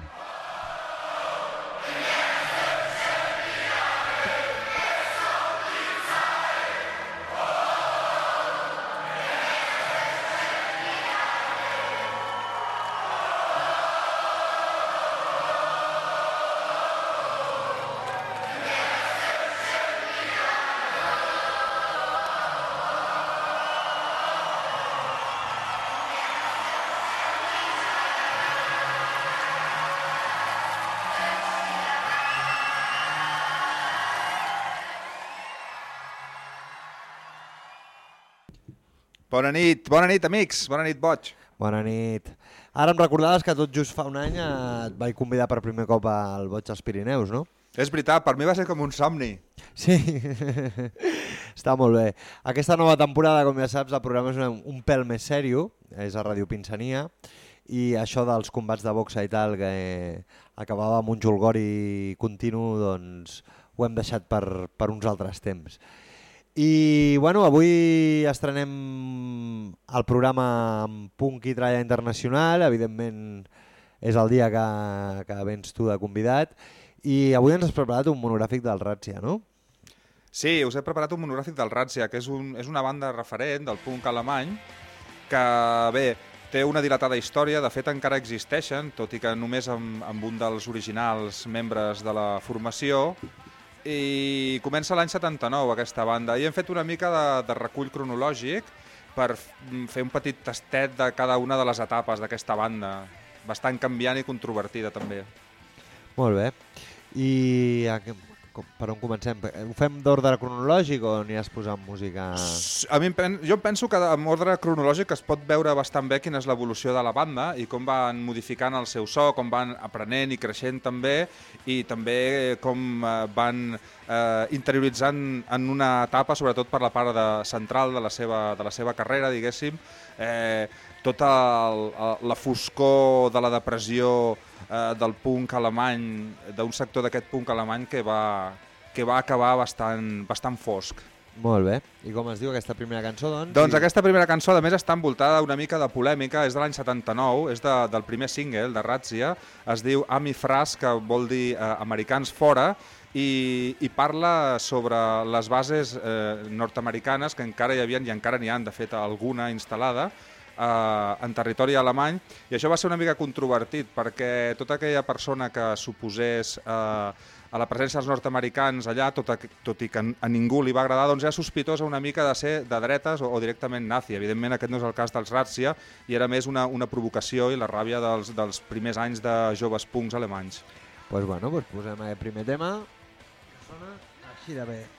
Nit, bona nit, amics. Bona nit, boig. Bona nit. Ara em recordaves que tot just fa un any eh, et vaig convidar per primer cop al Boig als Pirineus, no? És veritat, per mi va ser com un somni. Sí, està molt bé. Aquesta nova temporada, com ja saps, el programa és un, un pèl més sèrio, és a Ràdio Pinsania, i això dels combats de boxa i tal, que acabava amb un julgori continu, doncs ho hem deixat per, per uns altres temps. I bueno, avui estrenem el programa amb Punk i Tralla Internacional, evidentment és el dia que, que vens tu de convidat, i avui ens has preparat un monogràfic del Razzia, no? Sí, us he preparat un monogràfic del Razzia, que és, un, és una banda referent del punk alemany, que bé, té una dilatada història, de fet encara existeixen, tot i que només amb, amb un dels originals membres de la formació, i comença l'any 79 aquesta banda, i hem fet una mica de, de recull cronològic per f- fer un petit tastet de cada una de les etapes d'aquesta banda, bastant canviant i controvertida també. Molt bé. I a, com- per on comencem? Ho fem d'ordre cronològic o aniràs posant música? A mi jo penso que en ordre cronològic es pot veure bastant bé quina és l'evolució de la banda i com van modificant el seu so, com van aprenent i creixent també i també com eh, van eh, interioritzant en una etapa, sobretot per la part de, central de la seva, de la seva carrera, diguéssim, eh, tota el, la foscor de la depressió eh, del punk alemany, d'un sector d'aquest punk alemany que va, que va acabar bastant, bastant fosc. Molt bé. I com es diu aquesta primera cançó, doncs? Doncs I- aquesta primera cançó, a més, està envoltada una mica de polèmica, és de l'any 79, és de, del primer single de Razzia, es diu Ami Fras, que vol dir eh, americans fora, i, i parla sobre les bases eh, nord-americanes que encara hi havia i encara n'hi han, de fet, alguna instal·lada, eh, en territori alemany, i això va ser una mica controvertit, perquè tota aquella persona que suposés eh, a la presència dels nord-americans allà, tot, a, tot i que a ningú li va agradar, doncs era sospitosa una mica de ser de dretes o, o directament nazi. Evidentment aquest no és el cas dels Razzia i era més una, una provocació i la ràbia dels, dels primers anys de joves punks alemanys. pues bueno, pues posem aquest primer tema. Sona així de bé.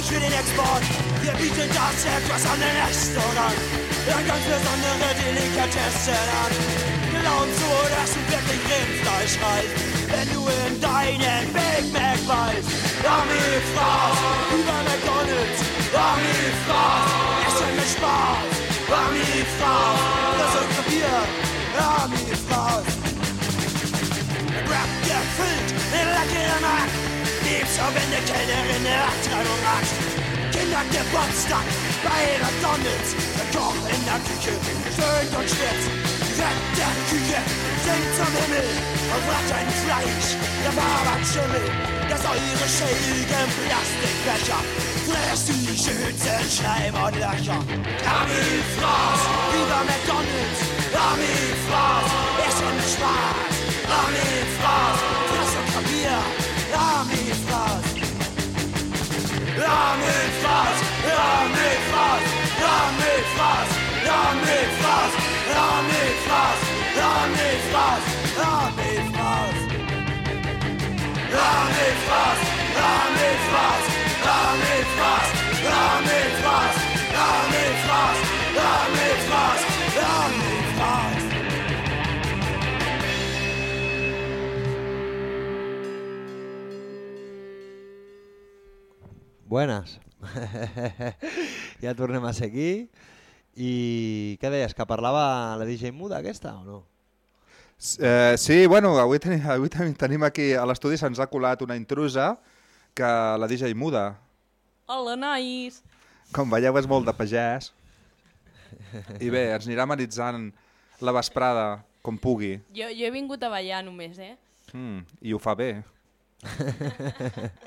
Für den Export. Wir bieten das etwas an den Restaurant. Ja, ganz besondere Delikatessen an. Glauben so, dass du wirklich Rindfleisch reißt, wenn du in deinen Big Mac beißt. Army Fraß, über McDonalds. Army Fraß, essen mit Spaß. Army Fraß, das ist Bier. Army Fraß. Rap gefüllt mit leckerem Hack lieb's, auch wenn der Kellnerin eine Abtreibung macht. Kindergeburtstag bei McDonalds, der Koch in der Küche stöhnt und schwitzt. Rett der Küche singt zum Himmel und bracht ein Fleisch, der war Schimmel. Das eure schäligen Plastikbecher, friss die Schützen, Schleim und Löcher. Ami Fraß, über McDonalds, Ami Fraß, ist schon Spaß. Ami Fraß, von mir. Kapier, Ami Lass mich was, lass mich was, lass mich was, lass mich was, lass mich was, lass mich was, lass mich was. Lass mich was, lass mich was, lass mich was, lass mich was, lass mich was, lass mich Buenas. ja tornem a ser aquí. I què deies, que parlava la DJ muda aquesta o no? Eh, sí, bueno, avui, tenim, avui tenim aquí a l'estudi se'ns ha colat una intrusa que la DJ muda. Hola, nois! Com veieu és molt de pagès. I bé, ens anirà amenitzant la vesprada com pugui. Jo, jo he vingut a ballar només, eh? Mm, I ho fa bé.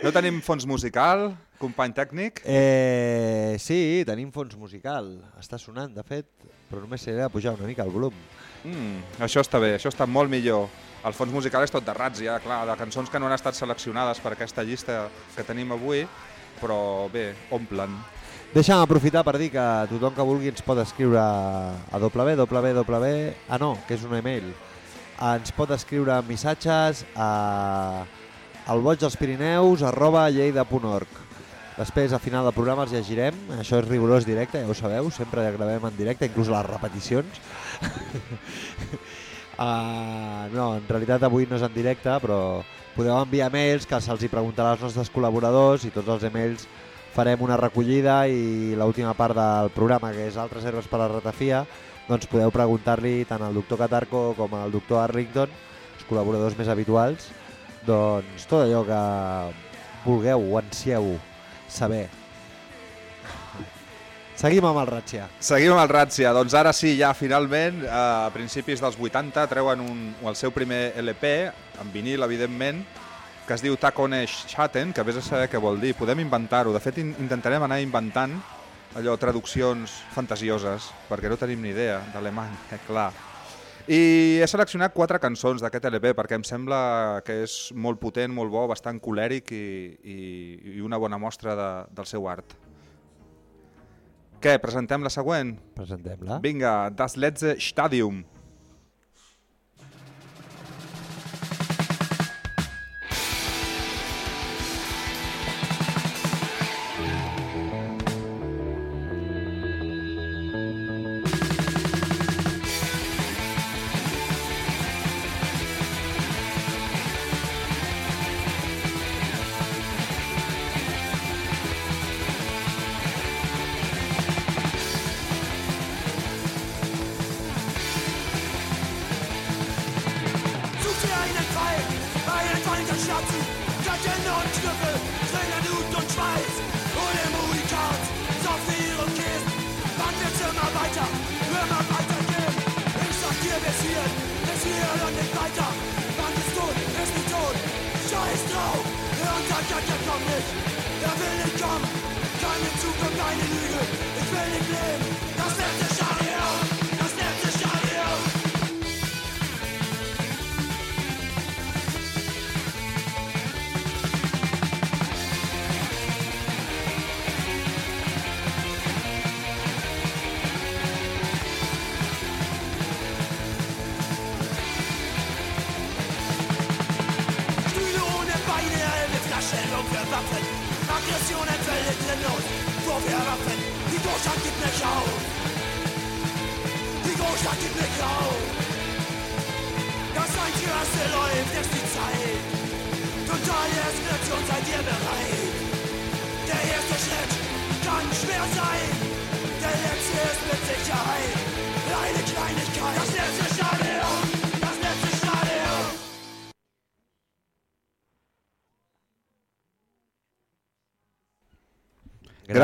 No tenim fons musical, company tècnic? Eh, sí, tenim fons musical. Està sonant, de fet, però només s'ha de pujar una mica el volum. Mm, això està bé, això està molt millor. El fons musical és tot de rats, ja, clar, de cançons que no han estat seleccionades per aquesta llista que tenim avui, però bé, omplen. Deixa'm aprofitar per dir que tothom que vulgui ens pot escriure a www... Ah, no, que és un email. Ens pot escriure missatges a al boig dels Pirineus arroba lleida.org. Després, a final del programa, els llegirem. Això és rigorós directe, ja ho sabeu, sempre gravem en directe, inclús les repeticions. uh, no, en realitat avui no és en directe, però podeu enviar mails que se'ls preguntarà als nostres col·laboradors i tots els emails farem una recollida i l'última part del programa, que és altres herbes per a la ratafia, doncs podeu preguntar-li tant al doctor Catarco com al doctor Arlington, els col·laboradors més habituals, doncs tot allò que vulgueu o ansieu saber. Seguim amb el Ratxia. Seguim amb el Razzia. Doncs ara sí, ja finalment, a principis dels 80, treuen un, el seu primer LP, en vinil, evidentment, que es diu Takone Schatten, que vés a saber què vol dir. Podem inventar-ho. De fet, in intentarem anar inventant allò, traduccions fantasioses, perquè no tenim ni idea d'alemany, eh, clar. I he seleccionat quatre cançons d'aquest LP perquè em sembla que és molt potent, molt bo, bastant colèric i, i, i una bona mostra de, del seu art. Què, presentem la següent? Presentem-la. Vinga, Das letzte Stadium.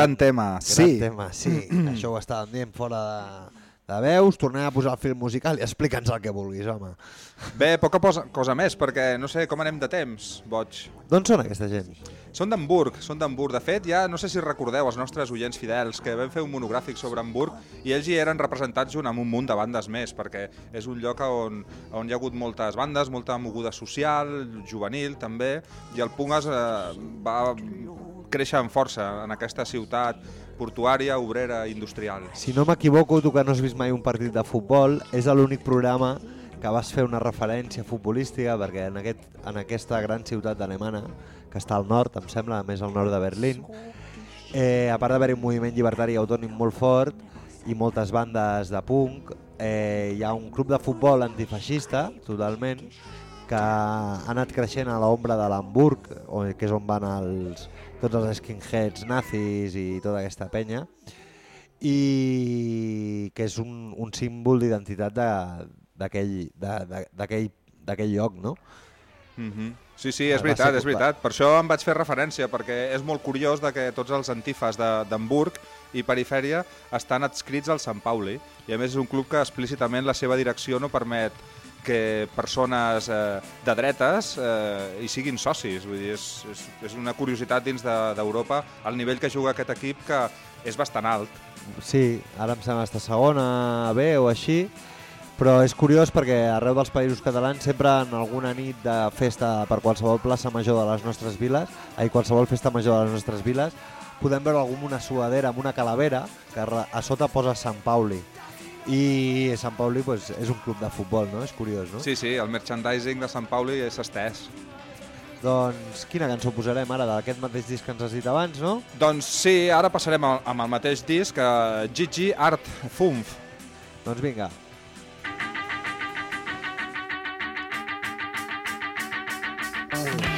Gran tema, Gran sí. tema, sí. Això ho estàvem dient fora de, de veus, tornem a posar el film musical i explica'ns el que vulguis, home. Bé, poca posa, cosa més, perquè no sé com anem de temps, boig. D'on són aquesta gent? Són d'Hamburg, són d'Hamburg. De fet, ja no sé si recordeu els nostres oients fidels que vam fer un monogràfic sobre Hamburg i ells hi eren representats junt amb un munt de bandes més, perquè és un lloc on, on hi ha hagut moltes bandes, molta moguda social, juvenil també, i el Pungas eh, va créixer amb força en aquesta ciutat portuària, obrera, industrial. Si no m'equivoco, tu que no has vist mai un partit de futbol, és l'únic programa que vas fer una referència futbolística perquè en, aquest, en aquesta gran ciutat alemana, que està al nord, em sembla, més al nord de Berlín, eh, a part d'haver-hi un moviment llibertari autònim molt fort i moltes bandes de punk, eh, hi ha un club de futbol antifeixista, totalment, que ha anat creixent a l'ombra de l'Hamburg, que és on van els, tots els skinheads nazis i tota aquesta penya, i que és un, un símbol d'identitat de- d'aquell lloc, no? Mm -hmm. Sí, sí, és veritat, és veritat. Per això em vaig fer referència, perquè és molt curiós de que tots els antifes de- d'Hamburg i perifèria estan adscrits al Sant Pauli. I a més és un club que explícitament la seva direcció no permet que persones eh, de dretes eh, hi siguin socis. Vull dir, és, és, és una curiositat dins de- d'Europa de, el nivell que juga aquest equip que és bastant alt. Sí, ara em sembla està segona B o així, però és curiós perquè arreu dels països catalans sempre en alguna nit de festa per qualsevol plaça major de les nostres viles, ai, qualsevol festa major de les nostres viles, podem veure amb una suadera, amb una calavera, que a sota posa Sant Pauli. I Sant Pauli pues, és un club de futbol, no? És curiós, no? Sí, sí, el merchandising de Sant Pauli és estès. Doncs quina cançó posarem ara d'aquest mateix disc que ens has dit abans, no? Doncs sí, ara passarem al- amb el mateix disc, eh, Gigi Art Fumf. Doncs vinga. Da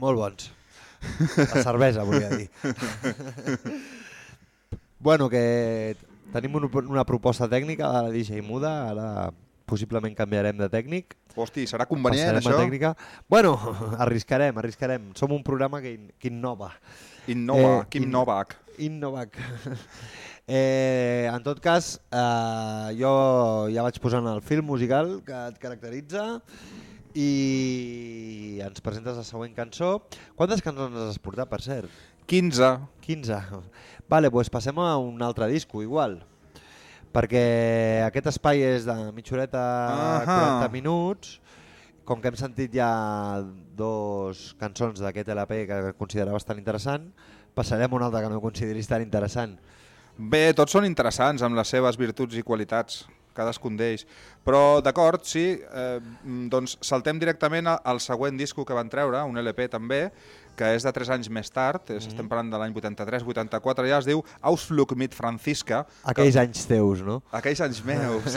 Molt bons. La cervesa, volia dir. bueno, que tenim un, una proposta tècnica de la DJ Muda, ara possiblement canviarem de tècnic. Hosti, serà convenient, passarem això? Tècnica. Bueno, arriscarem, arriscarem. Som un programa que, in, que innova. Innova, Eh, Kim in- Novak. Innovac. Eh, en tot cas, eh, jo ja vaig posant el film musical que et caracteritza i ens presentes la següent cançó. Quantes cançons has portat, per cert? 15. 15. Vale, doncs passem a un altre disco, igual. perquè aquest espai és de mitja horeta, Ahà. 40 minuts, com que hem sentit ja dos cançons d'aquest LP que considerava bastant interessant, passarem a una altra que no consideris tan interessant. Bé, tots són interessants amb les seves virtuts i qualitats, cadascun d'ells. Però, d'acord, sí, eh, mm, doncs saltem directament al següent disco que van treure, un LP també, que és de 3 anys més tard, és, estem parlant de l'any 83-84, ja es diu Ausflug mit Franziska. Aquells anys teus, no? Aquells anys meus.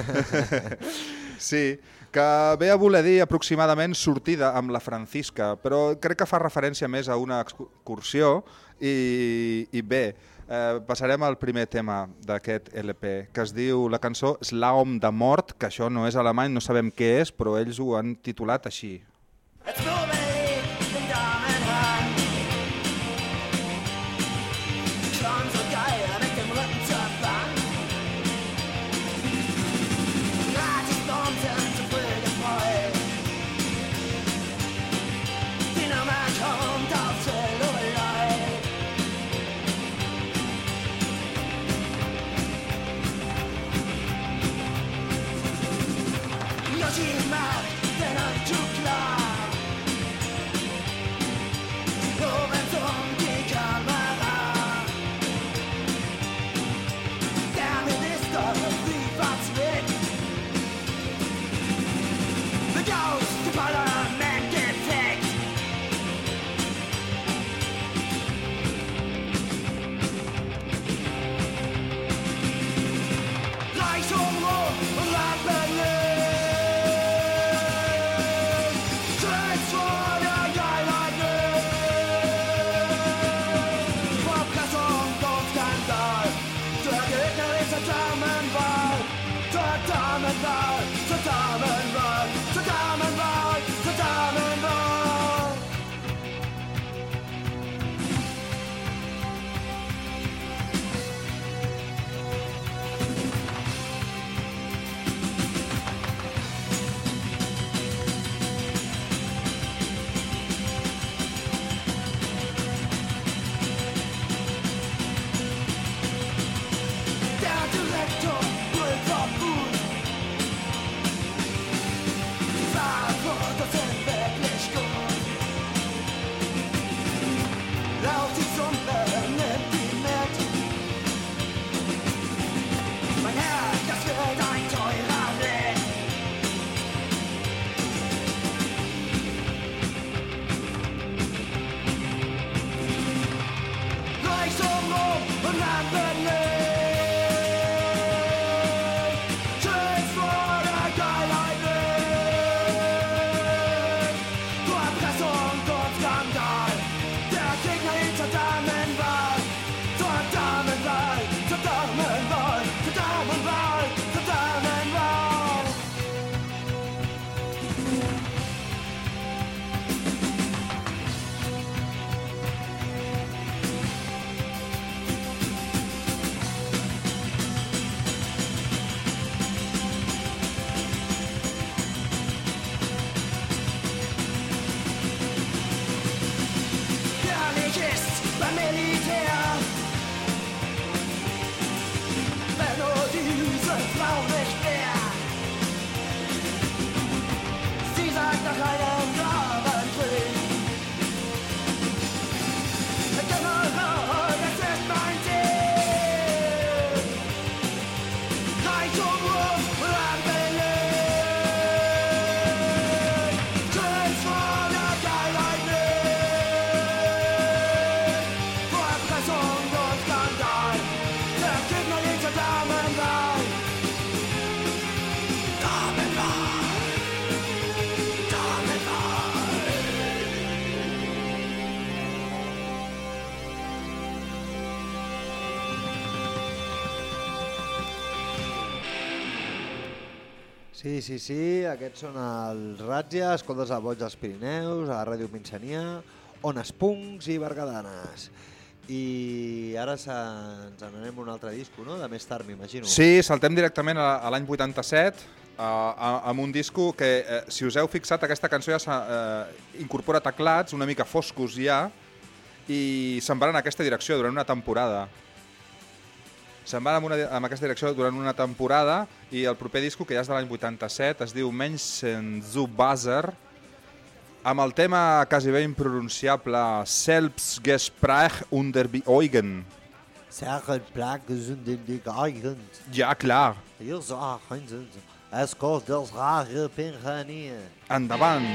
sí, que ve a voler dir aproximadament sortida amb la Francisca, però crec que fa referència més a una excursió i, i bé, eh, passarem al primer tema d'aquest LP, que es diu la cançó Slaum de mort, que això no és alemany, no sabem què és, però ells ho han titulat així. Jetzt nur Sí, sí, sí, aquests són els Ratzia, escoltes a Boig dels Pirineus, a Ràdio Pinsania, Ones Punks i Bergadanes. I ara ens n'anem un altre disco, no? De més tard, m'imagino. Sí, saltem directament a, a l'any 87, a, a, amb un disco que, eh, si us heu fixat, aquesta cançó ja eh, incorpora teclats una mica foscos ja, i se'n van en aquesta direcció durant una temporada. Se'n van amb, una, amb aquesta direcció durant una temporada i el proper disco, que ja és de l'any 87, es diu Menschen zu Baser, amb el tema quasi bé impronunciable Selbstgespräch unter. Sachen plakken sind in die Gegend. Ja. Hier sagen sie, es kommt das rare Pinganier. Endavant.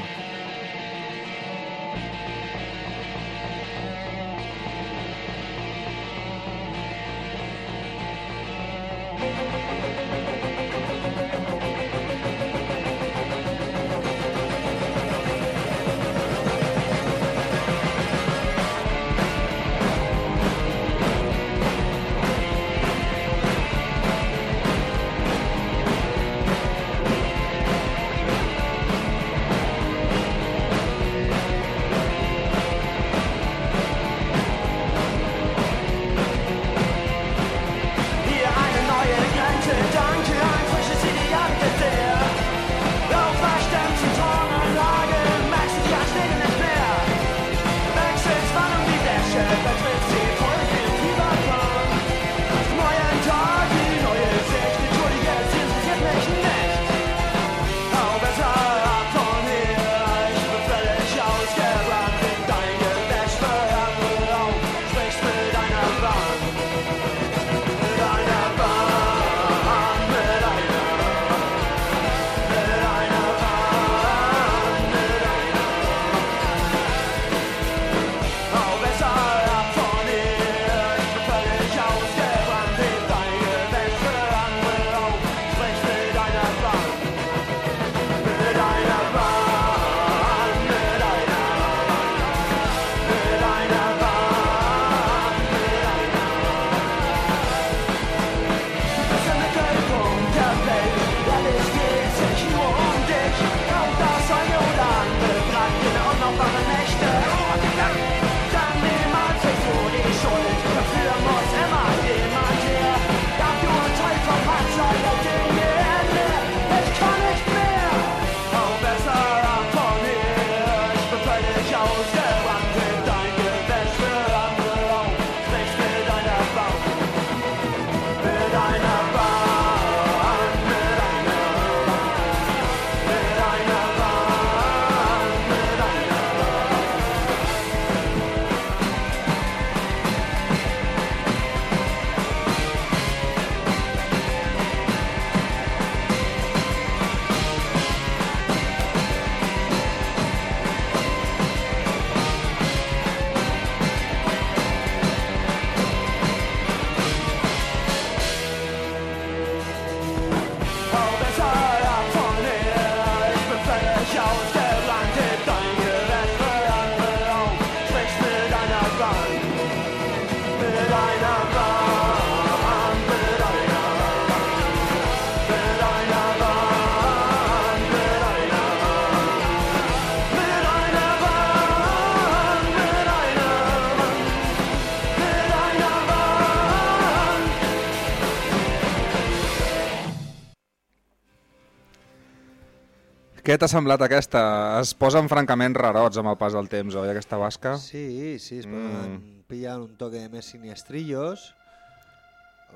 Què t'ha semblat aquesta? Es posen francament rarots amb el pas del temps, oi, aquesta basca? Sí, sí, es poden pillar un toque més siniestrillos.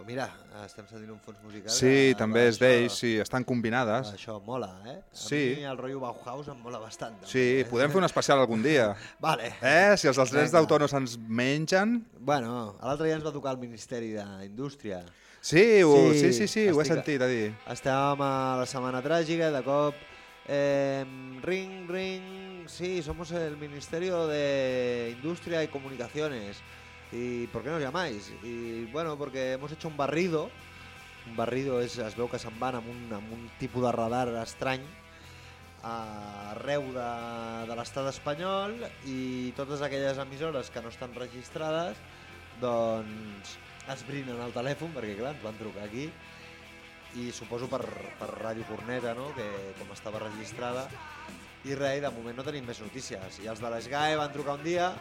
Oh, mira, estem sentint un fons musical. Sí, que- també és d'ells, sí, estan combinades. Això mola, eh? A Sí. mi el rotllo Bauhaus em mola bastant. també, Sí, eh? podem fer un especial algun dia. Vale. Eh? Si els dels drets d'autor no se'ns mengen... Bueno, l'altre dia ens va tocar el Ministeri d'Indústria. Sí, ho, sí, sí, sí, ho he sentit a dir. Estàvem a la Setmana Tràgica, de cop... Eh, ring, ring, sí, somos el Ministerio de Industria y Comunicaciones. ¿Y por qué nos llamáis? Y bueno, porque hemos hecho un barrido. Un barrido es veu que se'n van un, amb un de radar estrany arreu de, de l'estat espanyol i totes aquelles emissores que no estan registrades doncs esbrinen el telèfon perquè clar, ens van trucar aquí i suposo per, per Ràdio Corneta, no? que com estava registrada, i res, de moment no tenim més notícies. I els de les GAE van trucar un dia,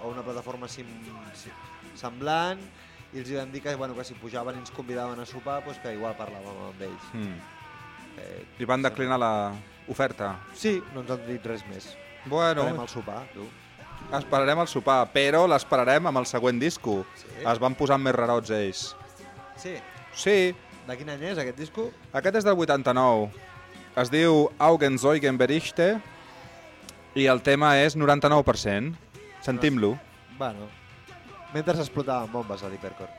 o una plataforma sim, sim, semblant, i els van dir que, bueno, que si pujaven i ens convidaven a sopar, doncs que igual parlàvem amb ells. Mm. Eh, I van declinar l'oferta? Sí, no ens han dit res més. Bueno. Esperem el sopar, tu. Esperarem el sopar, però l'esperarem amb el següent disco. Sí. Es van posar més rarots ells. Sí? Sí. De quin any és aquest disco? Aquest és del 89. Es diu Augenzeugenberichte i el tema és 99%. Sentim-lo. Bueno, mentre explotaven bombes a l'Hipercore.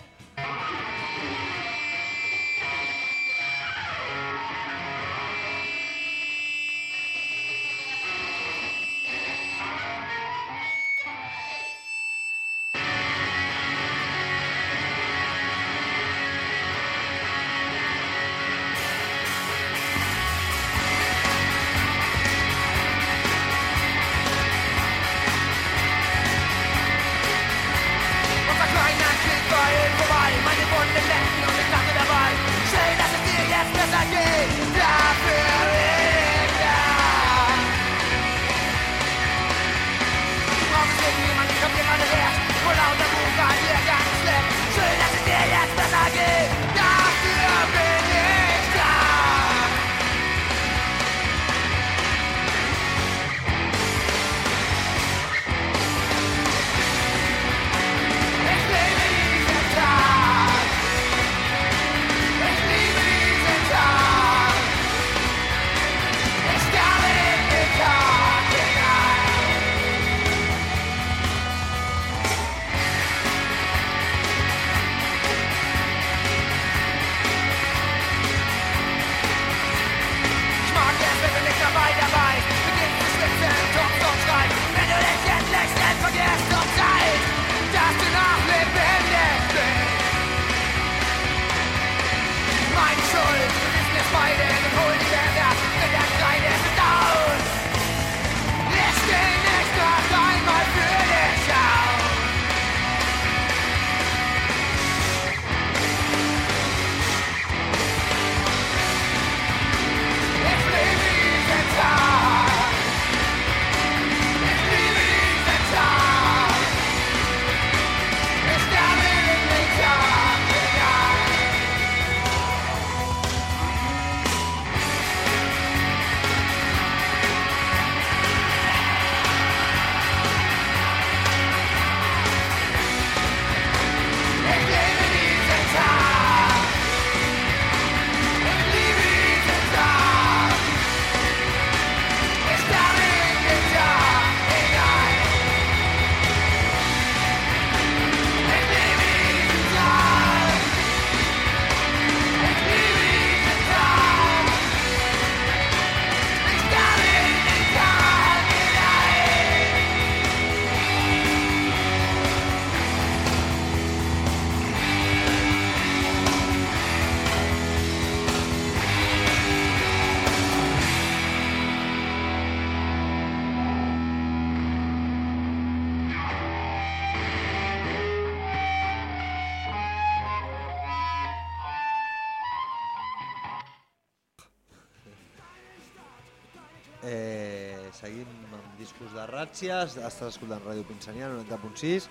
mesos de ràtzies, estàs escoltant Ràdio Pinsenia 90.6,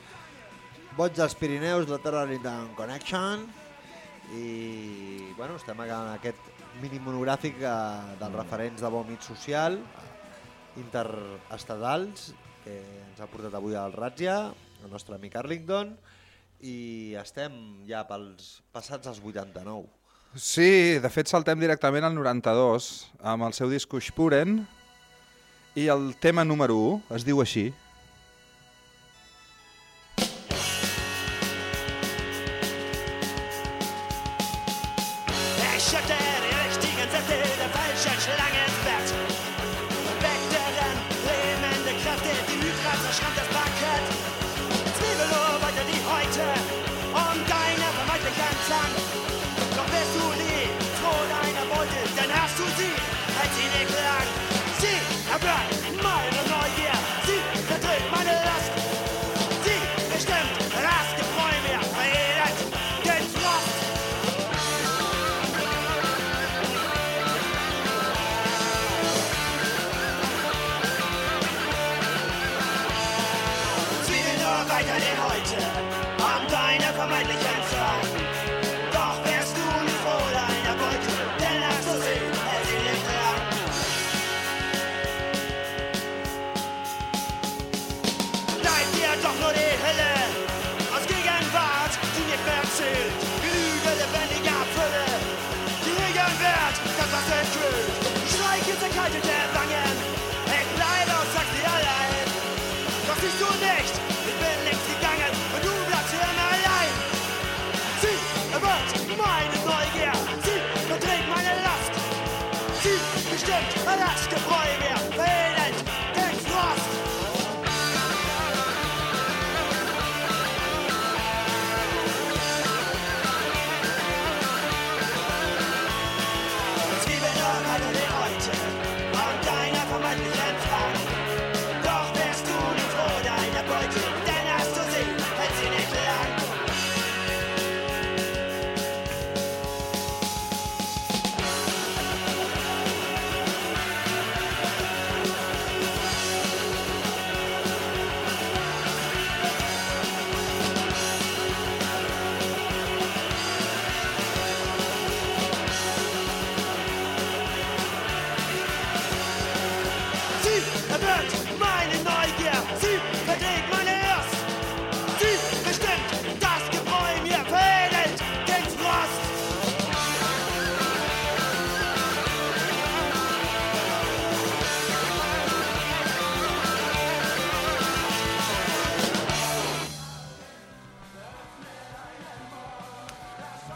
Boig dels Pirineus, la Terra Litan Connection, i bueno, estem acabant aquest mini monogràfic eh, dels referents de vòmit social interestadals que ens ha portat avui al Ràtzia, el nostre amic Arlington, i estem ja pels passats als 89. Sí, de fet saltem directament al 92 amb el seu disc Ushpuren, i el tema número 1 es diu així. Hey!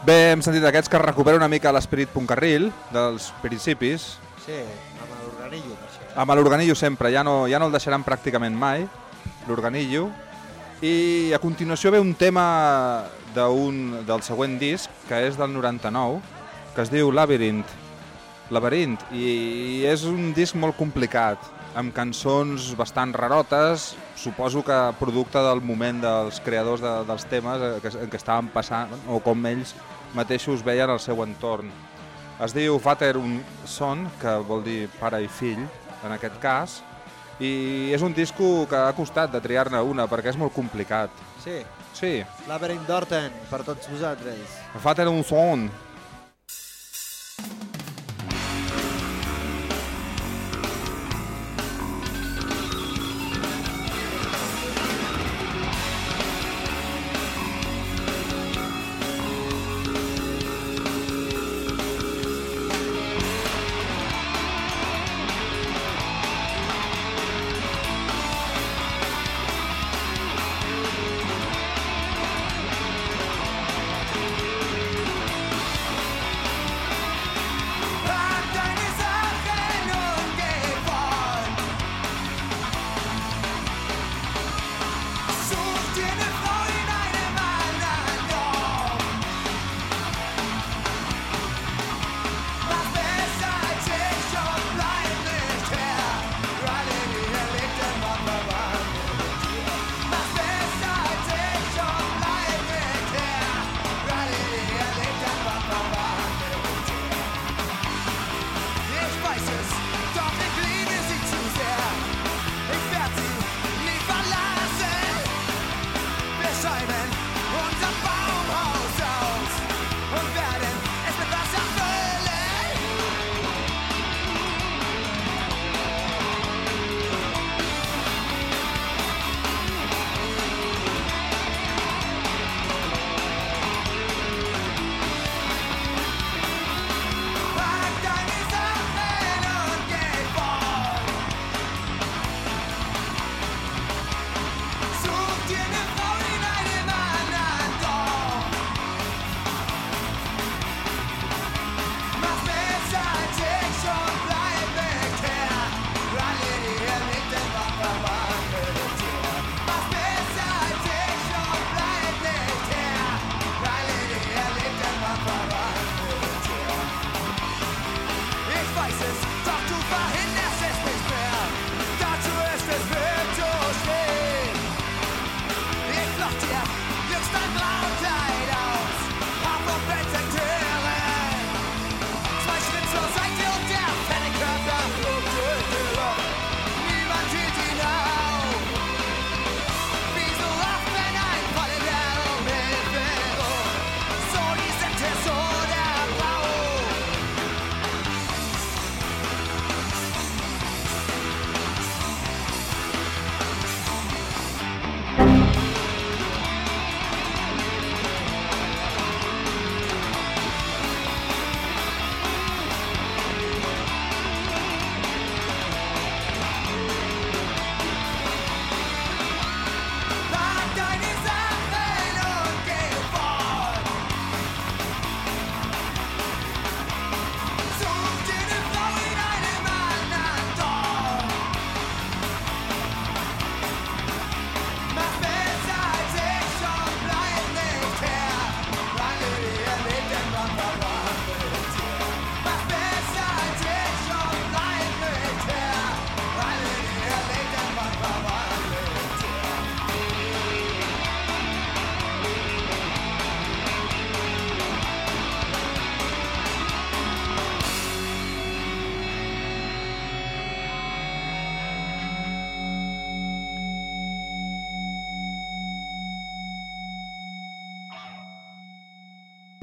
Bé, hem sentit aquests que recupera una mica l'esperit puncarril dels principis, Sí, amb l'organillo, per això. amb l'organillo sempre, ja no, ja no el deixaran pràcticament mai, l'organillo. I a continuació ve un tema d'un del següent disc, que és del 99, que es diu Labyrinth. Laberint, i és un disc molt complicat, amb cançons bastant rarotes, suposo que producte del moment dels creadors de, dels temes eh, que, en què estaven passant, o com ells mateixos veien el seu entorn. Es diu Vater un son, que vol dir pare i fill, en aquest cas, i és un disco que ha costat de triar-ne una, perquè és molt complicat. Sí, Sí, Labyrinth d'Orten, per tots vosaltres. Vater un son.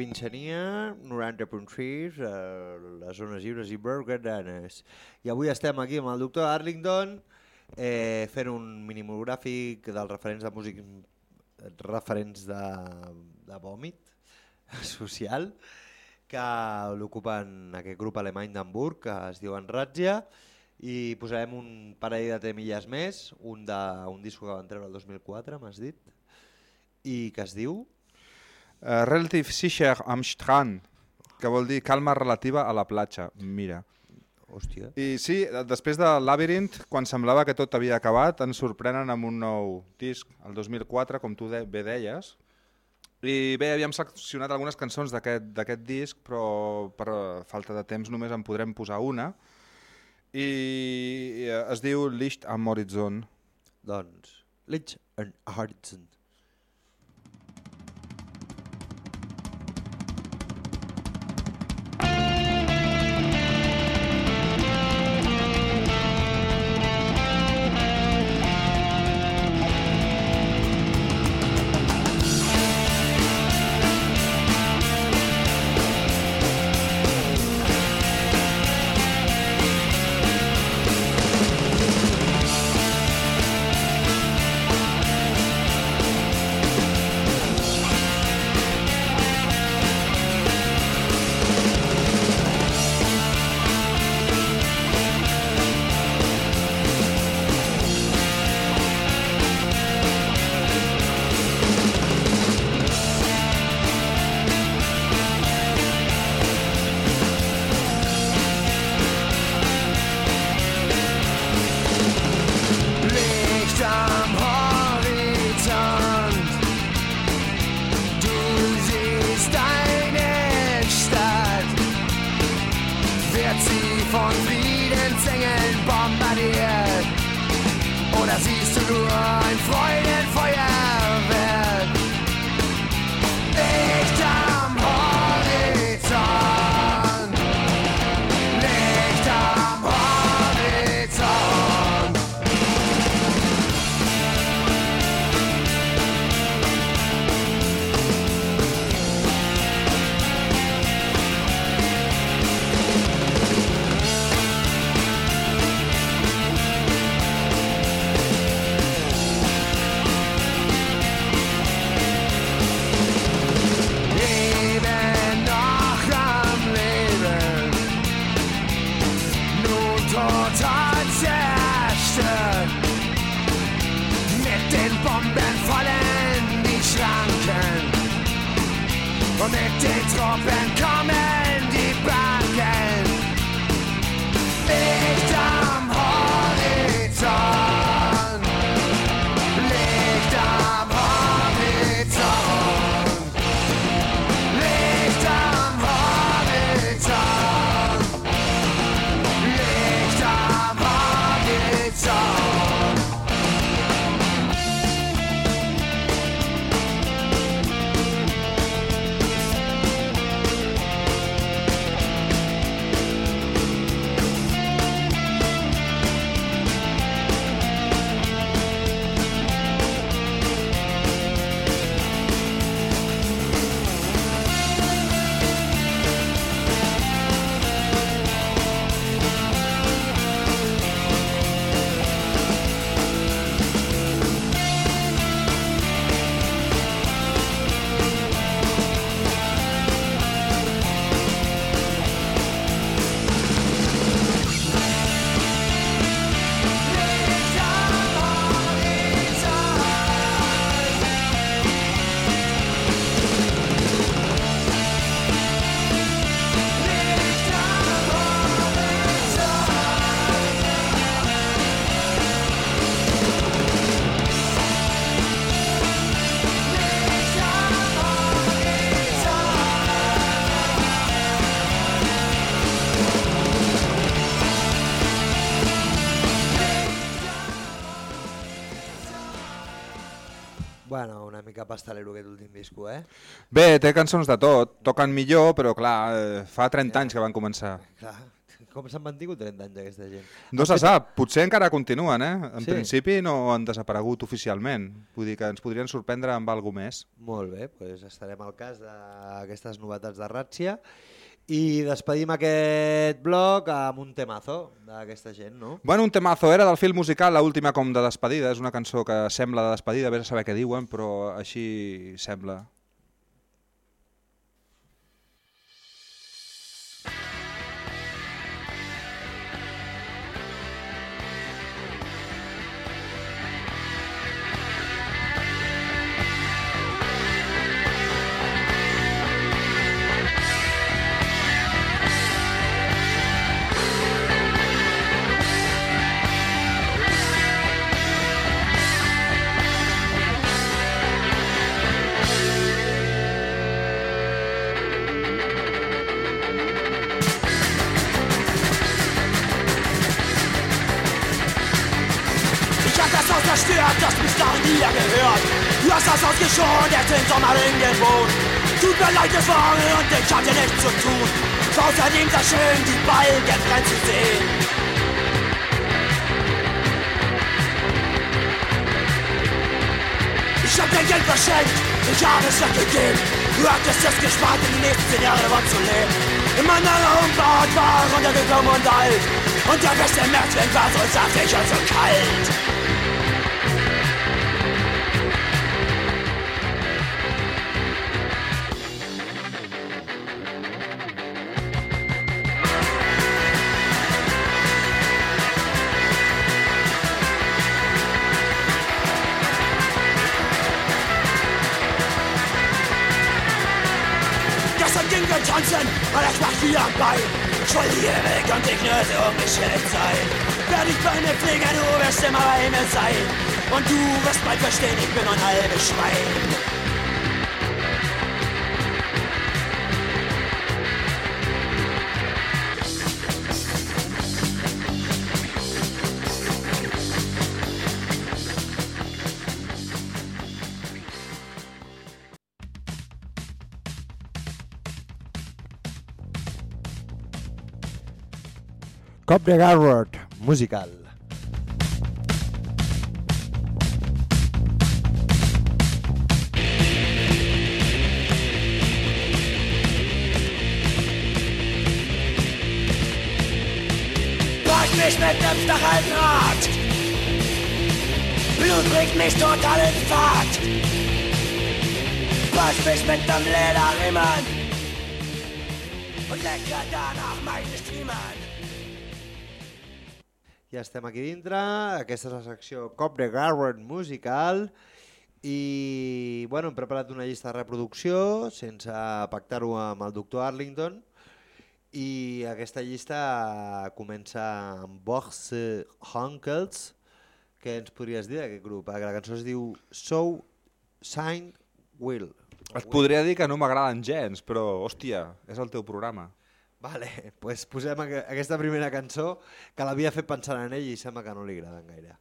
Pinxania, 90.6, eh, les zones lliures i berguedanes. I avui estem aquí amb el doctor Arlington eh, fent un mini monogràfic dels referents de músic referents de, de vòmit social que l'ocupen aquest grup alemany d'Hamburg que es diu Ratzia i posarem un parell de temilles més, un d'un disco que van treure el 2004, m'has dit, i que es diu Uh, relativ sicher am Strand, que vol dir calma relativa a la platja. Mira. Hòstia. I sí, eh, després de Labyrinth, quan semblava que tot havia acabat, ens sorprenen amb un nou disc, el 2004, com tu de bé deies. I bé, havíem seleccionat algunes cançons d'aquest disc, però per falta de temps només en podrem posar una. I eh, es diu Licht am Horizon. Doncs, Licht and Horizon. Pastelero aquest últim disco, eh? Bé, té cançons de tot, toquen millor, però clar, eh, fa 30 anys que van començar. Clar, Com s'han mantingut 30 anys aquesta gent? No se sap, potser encara continuen, eh? En Sí. principi no han desaparegut oficialment. Vull dir que ens podrien sorprendre amb alguna més. Molt bé, doncs estarem al cas d'aquestes novetats de Ràtzia i despedim aquest bloc amb un temazo d'aquesta gent, no? Bueno, un temazo era del film musical, la última com de despedida. És una cançó que sembla de despedida, a saber què diuen, però així sembla. Cop de Garrot, musical. Pack mich mit nem stachelnden Rad. Blut bringt mich total in Fahrt. Pack mich mit nem Lederriemen. Und lecker danach meine Striemen. Ja estem aquí dintre, aquesta és la secció Cop de Garrot musical i bueno, hem preparat una llista de reproducció sense pactar-ho amb el doctor Arlington i aquesta llista comença amb Box Hunkels que ens podries dir d'aquest grup? Ah, La cançó es diu So Sign Will. Et podria dir que no m'agraden gens, però, hòstia, és el teu programa. Vale, pues posem aqu- aquesta primera cançó que l'havia fet pensant en ell i sembla que no li agraden gaire.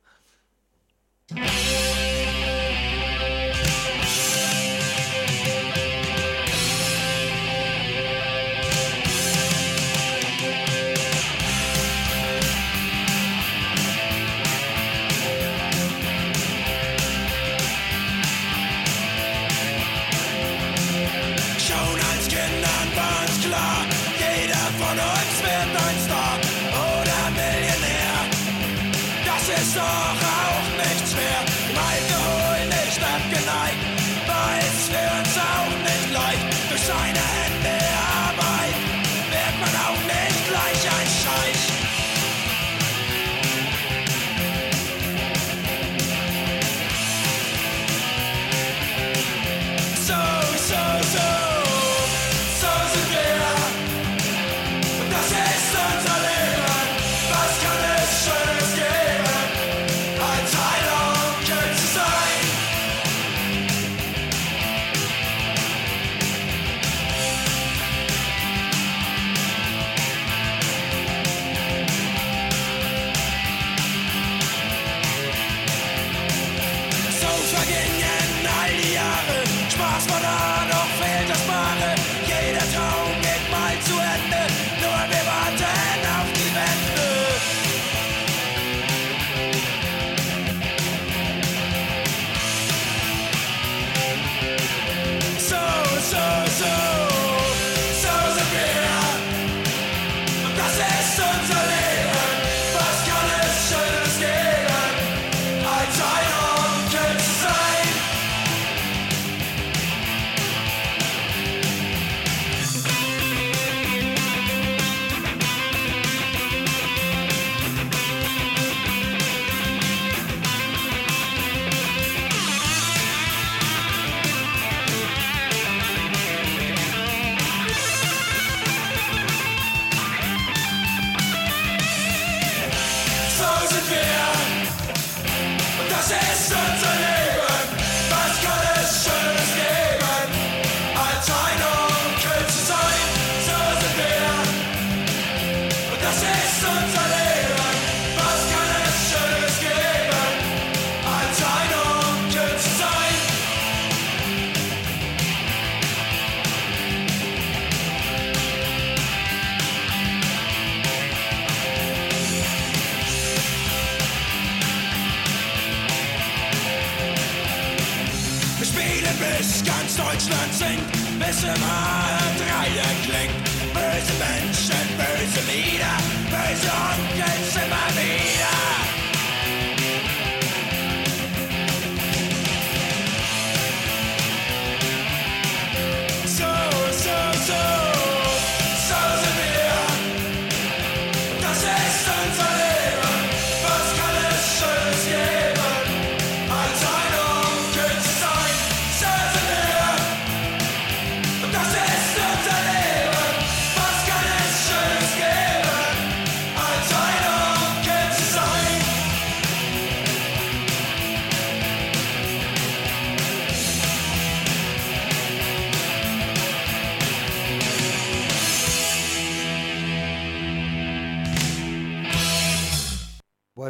Jason!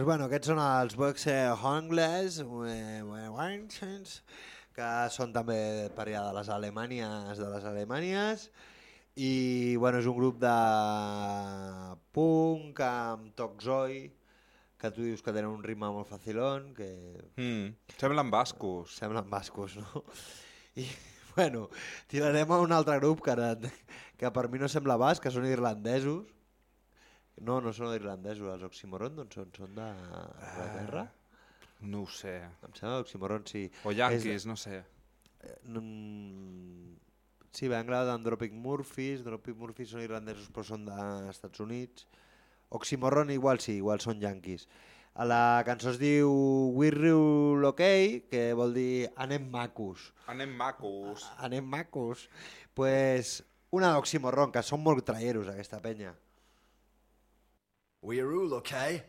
Pues bueno, aquests són els Boxe Hongles, que són també per allà de les Alemanyes, de les Alemanyes, i bueno, és un grup de punk amb toczoi, que tu dius que tenen un ritme molt facilón, que Mm. Semblen bascos. semblen bascos, no? I, bueno, tirarem a un altre grup que, que per mi no sembla basc, que són irlandesos. No, no són irlandesos, els Oxymoron d'on són? Són d'Anglaterra? No ho sé. Em sembla Oxymoron, sí. O Yankees, no sé. Mm, sí, venga d'en Dropic Murphys, Dropic Murphys són irlandesos però són dels Estats Units. Oxymoron igual sí, igual són yanquis. A la cançó es diu We're Real OK, que vol dir anem macos. Anem macos. Anem macos. Pues una d'Oxymoron, que són molt traieros aquesta penya. We rule, okay?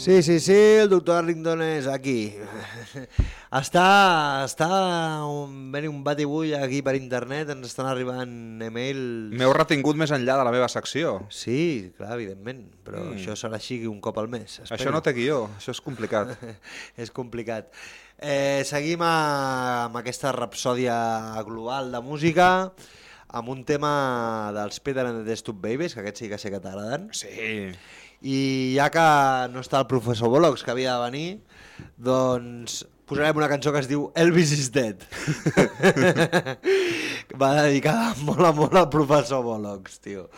Sí, sí, sí, el doctor Arlington és aquí. Està, està un, venint un batibull aquí per internet, ens estan arribant emails... M'heu retingut més enllà de la meva secció. Sí, clar, evidentment, però mm. això serà així un cop al mes. Espero. Això no té guió, això és complicat. és complicat. Eh, seguim a, amb aquesta rapsòdia global de música, amb un tema dels Peter and the Stub Babies, que aquests sí que sé que t'agraden. Sí. I ja que no està el professor Bollocks, que havia de venir, doncs posarem una cançó que es diu Elvis is Dead. Va dedicada molt a molt al professor Bollocks, tio.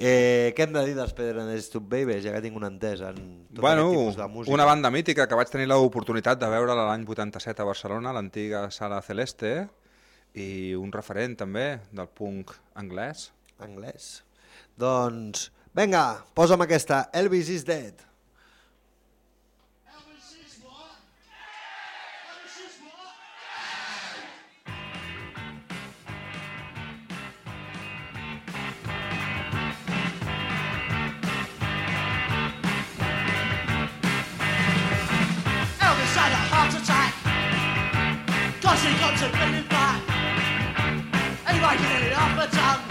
Eh, què hem de dir dels Pedro and the Stub Babies, ja que tinc una entesa en tot Bueno, aquest tipus de música? una banda mítica que vaig tenir l'oportunitat de veure l'any 87 a Barcelona, l'antiga Sala Celeste, i un referent també del punk anglès. Anglès. Doncs, Vinga, posa'm aquesta, Elvis is dead. Cause he got to bring it back Anybody can get it off the tongue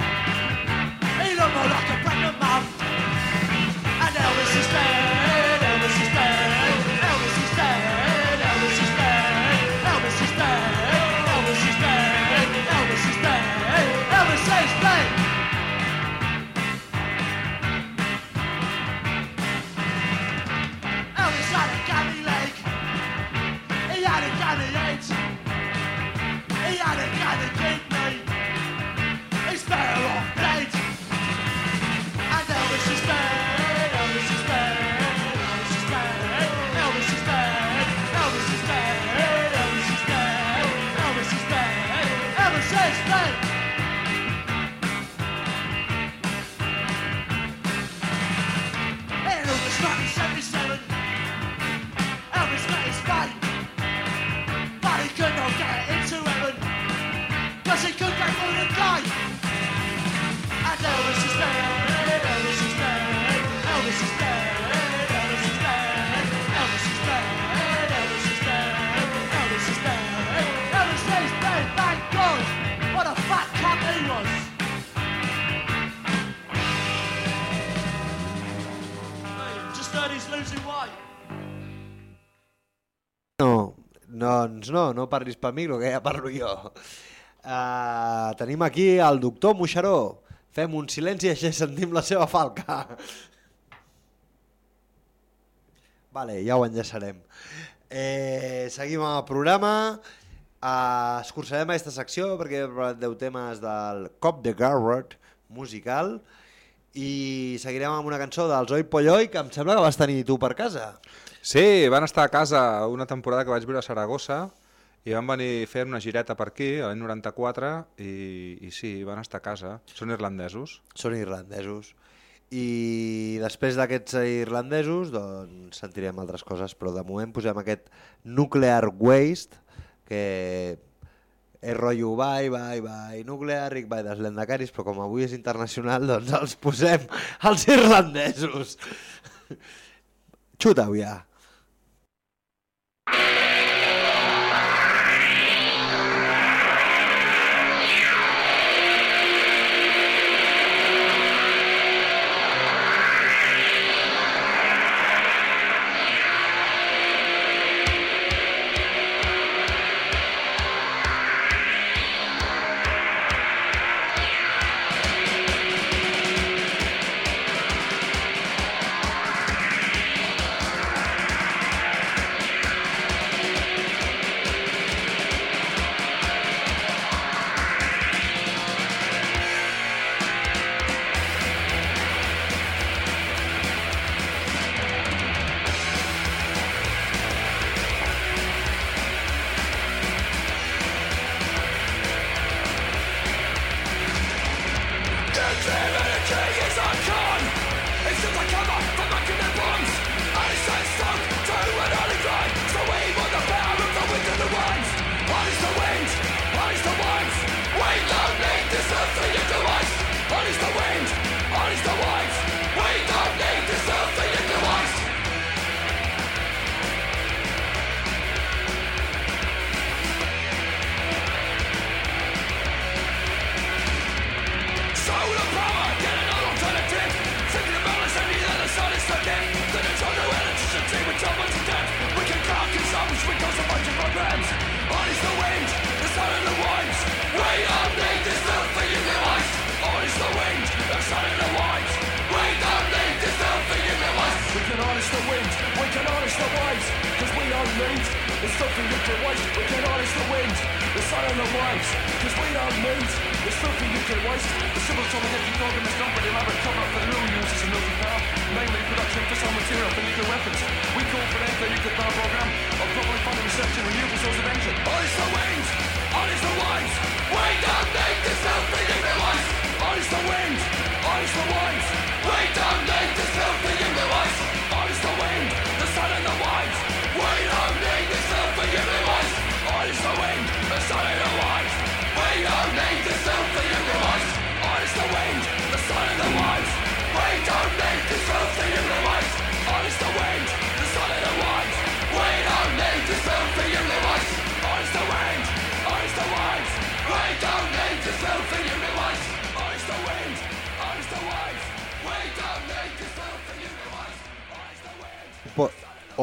doncs no, no parlis pel micro, que ja parlo jo. Uh, tenim aquí el doctor Moixeró. Fem un silenci i així sentim la seva falca. Vale, ja ho enllaçarem. Eh, seguim amb el programa. Uh, escurçarem aquesta secció perquè he parlat 10 temes del Cop de Garrett musical i seguirem amb una cançó dels Oi Polloi que em sembla que vas tenir tu per casa. Sí, van estar a casa una temporada que vaig viure a Saragossa i van venir fent una gireta per aquí, l'any 94, i, i sí, van estar a casa. Són irlandesos. Són irlandesos. I després d'aquests irlandesos doncs sentirem altres coses, però de moment posem aquest Nuclear Waste, que és rotllo bye, bye, bye, nuclear, ric, bye dels lendacaris, però com avui és internacional, doncs els posem els irlandesos. Xuta-ho ja.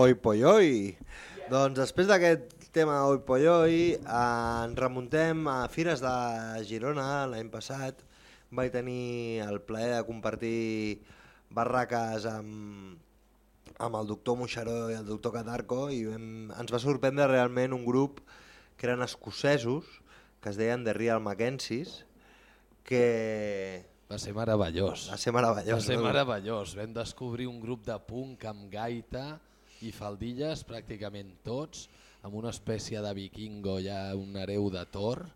Oi polloi. Doncs després d'aquest tema oi polloi eh, ens remuntem a Fires de Girona l'any passat. Vaig tenir el plaer de compartir barraques amb, amb el doctor Moixeró i el doctor Catarco i vam, ens va sorprendre realment un grup que eren escocesos, que es deien The Real Mackenzies, que Va ser meravellós. va ser meravellós. Va ser no? meravellós. Vam descobrir un grup de punk amb gaita i faldilles, pràcticament tots, amb una espècie de vikingo, ja un hereu de Thor,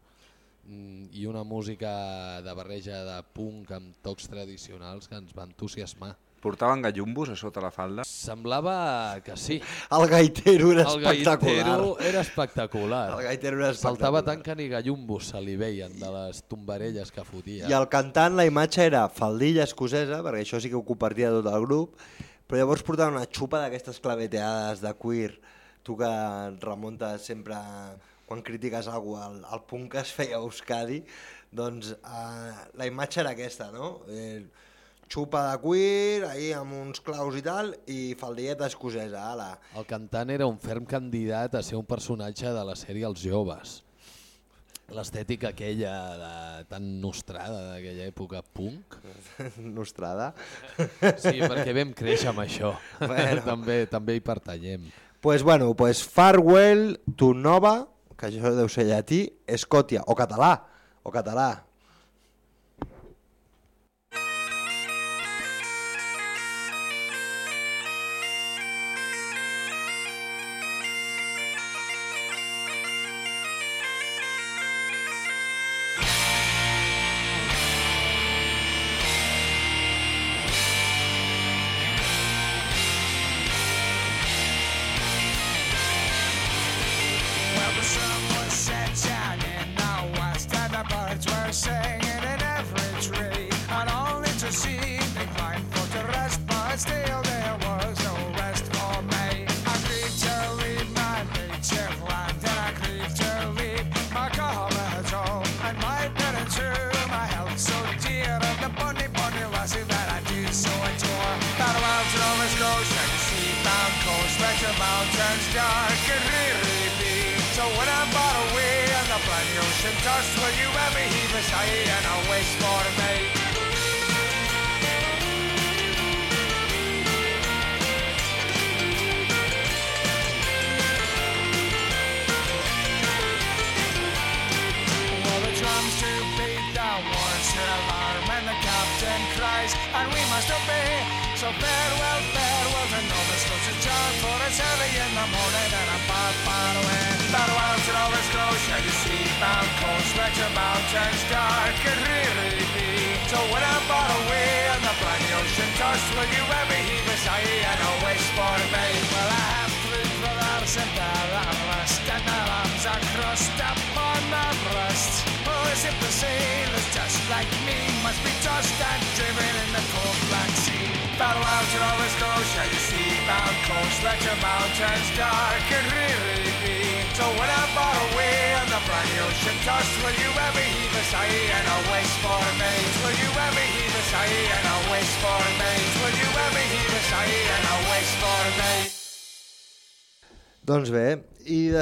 mm, i una música de barreja de punk amb tocs tradicionals que ens va entusiasmar. Portaven gallumbos a sota la falda? Semblava que sí. El gaitero era El espectacular. gaitero era espectacular. El gaitero era Saltava espectacular. tant que ni gallumbos se li veien de les tombarelles que fotia. I el cantant, la imatge era faldilla escocesa, perquè això sí que ho compartia tot el grup, però llavors portava una xupa d'aquestes claveteades de cuir, tu que et remuntes sempre quan critiques cosa, el, el punt que es feia a Euskadi, doncs eh, la imatge era aquesta, no? Eh, xupa de cuir, ahí amb uns claus i tal, i faldilleta escocesa, ala. El cantant era un ferm candidat a ser un personatge de la sèrie Els joves. L'estètica aquella de, tan nostrada d'aquella època punk. Nostrada. Sí, perquè vam créixer amb això. Bueno. també, també hi pertanyem. pues bueno, pues Farewell to Nova, que això deu ser llatí, Escòtia, o català, o català.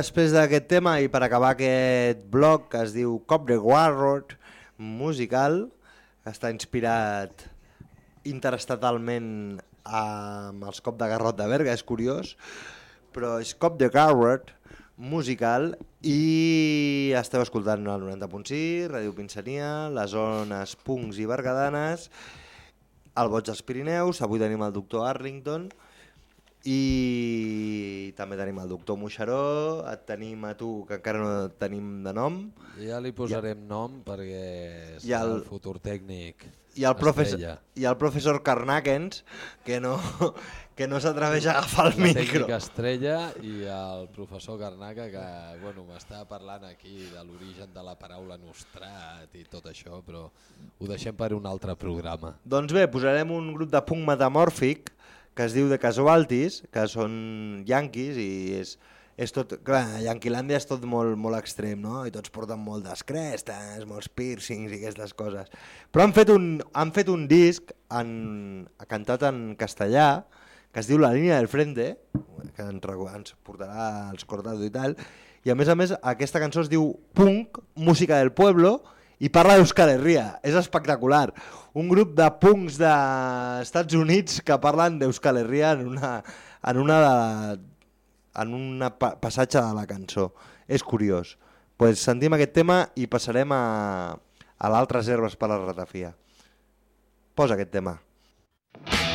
Després d'aquest tema, i per acabar aquest blog que es diu Cop de Warrot musical, està inspirat interestatalment amb els Cop de Garrot de Berga, és curiós, però és Cop de Garrot, musical i esteu escoltant el 90.6, Ràdio Pinsania, les zones punks i bergadanes, el Boig dels Pirineus, avui tenim el doctor Arlington i també tenim el doctor Moixeró, et tenim a tu, que encara no tenim de nom, Ja li posarem nom perquè és I el- el futur tècnic. i el, professor, i el professor Karnakens, que no, que no s'atreveix a agafar el la micro. tècnica estrella i el professor Garnaca que bueno, m'està parlant aquí de l'origen de la paraula nostrat i tot això, però ho deixem per un altre programa. Doncs bé, posarem un grup de punk metamòrfic que es diu The Casualties, que són yanquis i és, és tot... Clar, a Yanquilàndia és tot molt, molt extrem, no? I tots porten moltes crestes, molts piercings i aquestes coses. Però han fet un, han fet un disc en, cantat en castellà que es diu La línia del frente, que ens, ens portarà als cortados i tal, i a més a més aquesta cançó es diu Punk, música del pueblo, i parla d'Euskal Herria. És espectacular. Un grup de punks dels Estats Units que parlen d'Euskal Herria en una, en una de, en un passatge de la cançó. És curiós. Pues sentim aquest tema i passarem a, a l'altres herbes per la ratafia. Posa aquest tema. Mierda,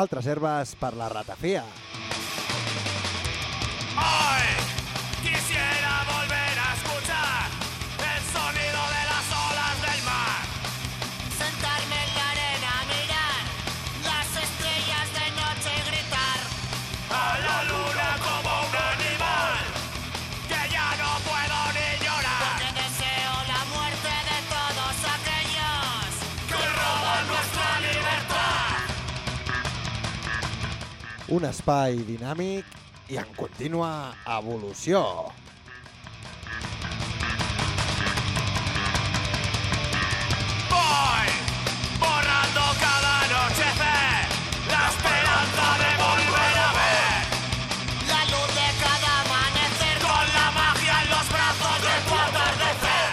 Altres herbes per la ratafia. Un espai dinàmic i en contínua evolució. Voy borrando cada anochecer la esperanza de volver a ver la luz de cada amanecer con la magia en los brazos de tu atardecer.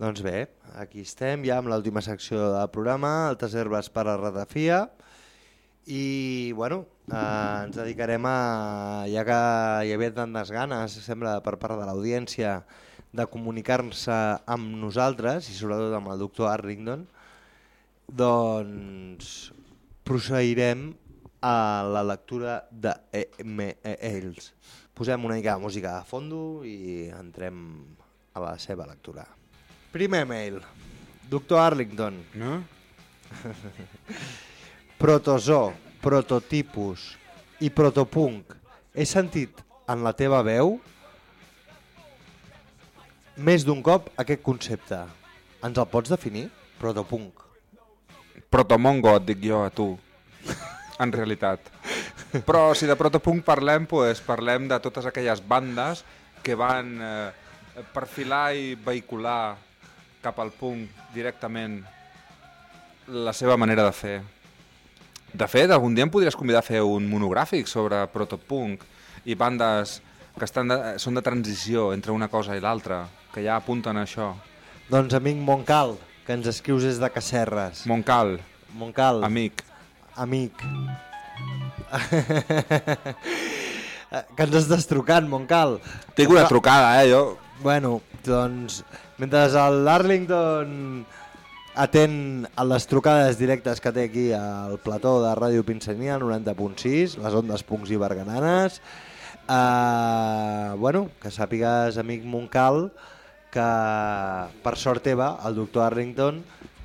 Doncs bé, aquí estem ja amb l'última secció del programa, Altes Herbes per a Ratafia, i bueno, eh, ens dedicarem a, ja que hi havia tantes ganes, sembla, per part de l'audiència, de comunicar-se amb nosaltres, i sobretot amb el doctor Arlington, doncs procedirem a la lectura d'e-mails. Posem una mica de música de fondo i entrem a la seva lectura. Primer mail. Doctor Arlington. No? Protozoo, prototipus i protopunk. He sentit en la teva veu més d'un cop aquest concepte. Ens el pots definir? Protopunk. Protomongo, et dic jo a tu, en realitat. Però si de protopunk parlem, pues, parlem de totes aquelles bandes que van eh, perfilar i vehicular cap al punk directament la seva manera de fer. De fet, algun dia em podries convidar a fer un monogràfic sobre protopunk i bandes que estan de, són de transició entre una cosa i l'altra, que ja apunten a això. Doncs amic Montcal, que ens escrius des de Casserres. Montcal. Montcal. Amic. Amic. que ens estàs trucant, Montcal. Tinc una trucada, eh, jo. Bueno, doncs, mentre l'Arlington atén a les trucades directes que té aquí al plató de Ràdio Pinsania, 90.6, les ondes puncs i bergananes, eh, bueno, que sàpigues, amic Montcal, que per sort teva, el doctor Arlington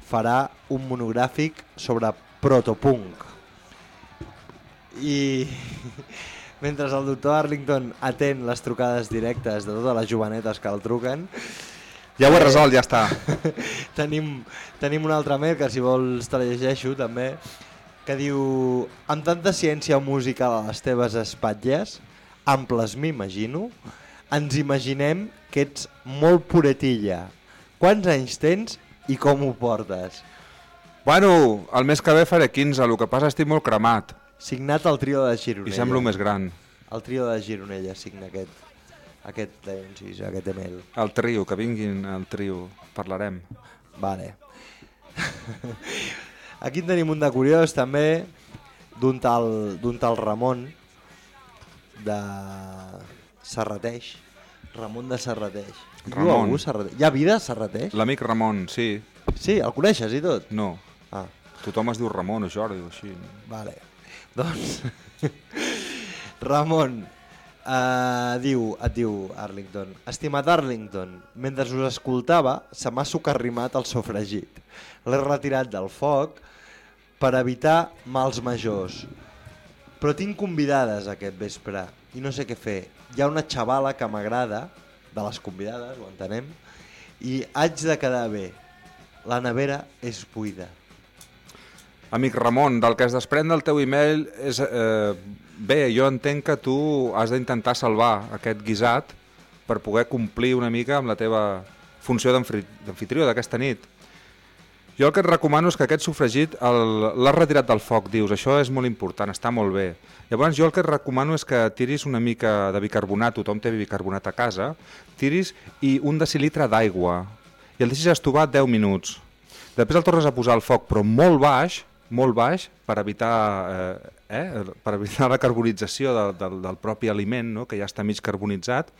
farà un monogràfic sobre protopunk. I mentre el doctor Arlington atén les trucades directes de totes les jovenetes que el truquen, Ja ho he resolt, ja està. tenim, tenim un altre mail que si vols te llegeixo també, que diu amb tanta ciència o música a les teves espatlles, amples m'imagino, ens imaginem que ets molt puretilla. Quants anys tens i com ho portes? Bueno, el mes que ve faré 15, el que passa estic molt cremat. Signat el trio de Gironella. I semblo més gran. El trio de Gironella signa aquest, aquest, doncs, aquest email. El trio, que vinguin el trio, parlarem. Vale. Aquí en tenim un de curiós també, d'un tal, tal Ramon, de Serrateix. Ramon de Serrateix. Ramon. algú Serrateix? Hi ha vida a Serrateix? L'amic Ramon, sí. Sí, el coneixes i tot? No. Ah. Tothom es diu Ramon o Jordi o així. Vale. Doncs... Ramon, uh, diu, et diu Arlington, estimat Arlington, mentre us escoltava se m'ha socarrimat el sofregit. L'he retirat del foc per evitar mals majors. Però tinc convidades aquest vespre i no sé què fer. Hi ha una xavala que m'agrada, de les convidades, ho entenem, i haig de quedar bé. La nevera és buida. Amic Ramon, del que es desprèn del teu email és... Eh, bé, jo entenc que tu has d'intentar salvar aquest guisat per poder complir una mica amb la teva funció d'anfitrió d'aquesta nit. Jo el que et recomano és que aquest sofregit l'has retirat del foc, dius, això és molt important, està molt bé. Llavors jo el que et recomano és que tiris una mica de bicarbonat, tothom té bicarbonat a casa, tiris i un decilitre d'aigua i el deixis estovar 10 minuts. Després el tornes a posar al foc, però molt baix, molt baix, per evitar, eh, eh, per evitar la carbonització del, del, del propi aliment, no? que ja està mig carbonitzat.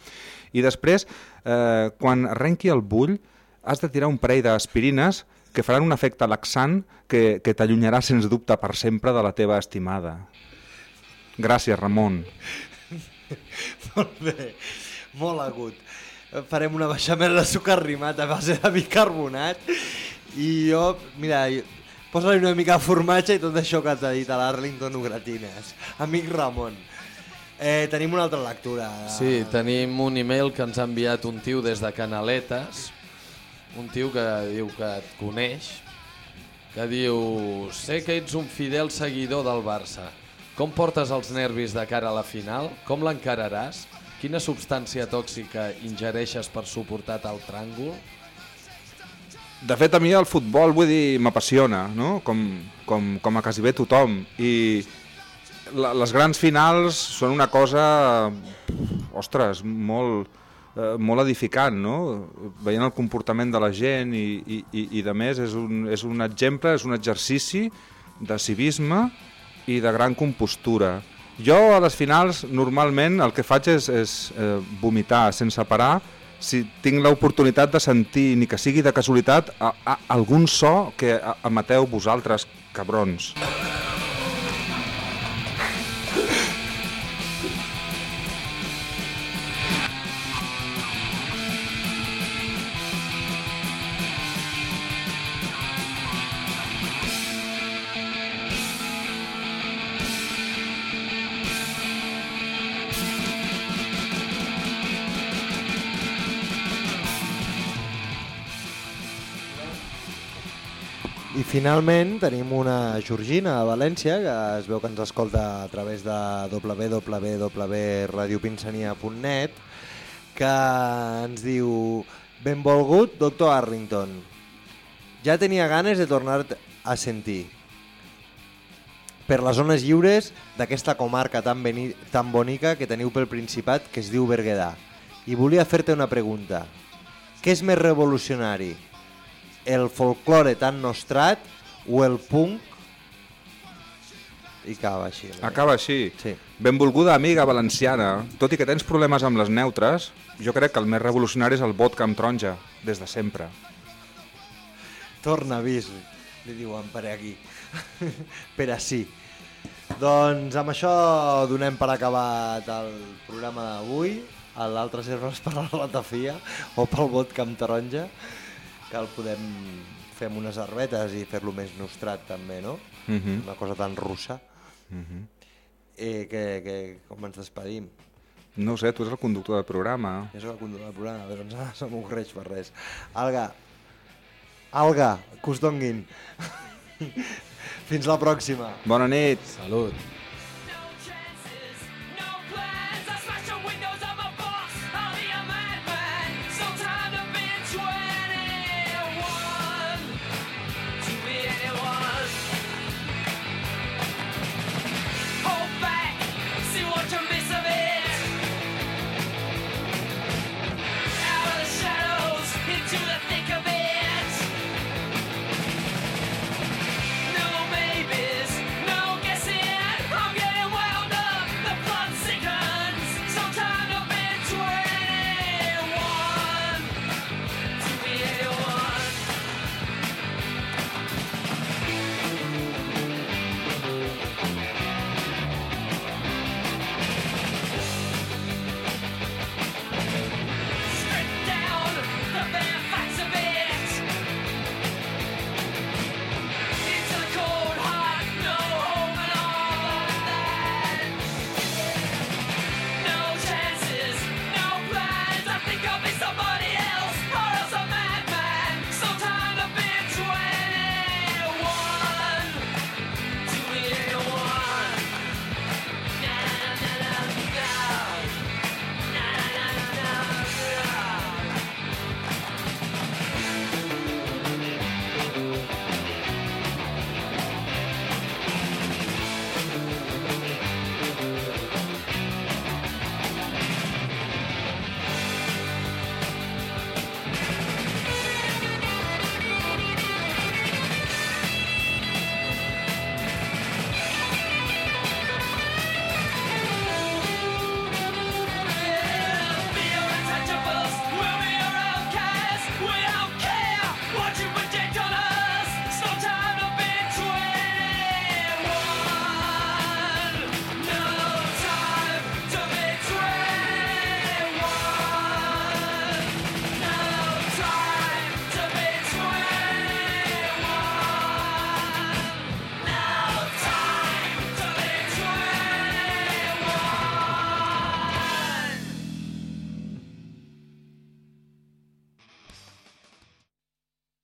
I després, eh, quan arrenqui el bull, has de tirar un parell d'aspirines que faran un efecte laxant que, que t'allunyarà sens dubte per sempre de la teva estimada. Gràcies, Ramon. Molt bé, molt agut. Farem una beixamel de sucre rimat a base de bicarbonat i jo, mira, posa-li una mica de formatge i tot això que t'ha dit a l'Arlington ho gratines. Amic Ramon, eh, tenim una altra lectura. Sí, tenim un email que ens ha enviat un tio des de Canaletes, un tio que diu que et coneix, que diu sé que ets un fidel seguidor del Barça. Com portes els nervis de cara a la final? Com l'encararàs? Quina substància tòxica ingereixes per suportar tal tràngol? De fet, a mi el futbol, vull dir, m'apassiona, no? Com, com, com a quasi bé tothom. I la, les grans finals són una cosa, ostres, molt, eh, molt edificant, no? Veient el comportament de la gent i, i, i, i de més, és un, és un exemple, és un exercici de civisme i de gran compostura. Jo a les finals normalment el que faig és, és eh, vomitar sense parar si tinc l'oportunitat de sentir, ni que sigui de casualitat, a, a, algun so que emeteu vosaltres, cabrons. Finalment tenim una Georgina a València que es veu que ens escolta a través de www.radiopinsania.net que ens diu Benvolgut, doctor Arrington. Ja tenia ganes de tornar a sentir per les zones lliures d'aquesta comarca tan, beni, tan bonica que teniu pel Principat que es diu Berguedà. I volia fer-te una pregunta. Què és més revolucionari? El folklore tan nostrat o el punk? I acaba així. Acaba així. Sí. Benvolguda amiga valenciana, tot i que tens problemes amb les neutres, jo crec que el més revolucionari és el vodka amb taronja, des de sempre. Torna avís, li diuen per aquí. per així. Doncs amb això donem per acabat el programa d'avui. L'altre serveix per la ratafia o pel vodka amb taronja, que el podem fer amb unes herbetes i fer-lo més nostrat també, no? Mhm. Una cosa tan russa. Mhm. Eh, que, que, com ens despedim? No ho sé, tu ets el conductor del programa. Jo sóc el conductor del programa, però no se m'ocorreix per res. Alga, Alga, que us donguin. Fins la pròxima. Bona nit. Salut.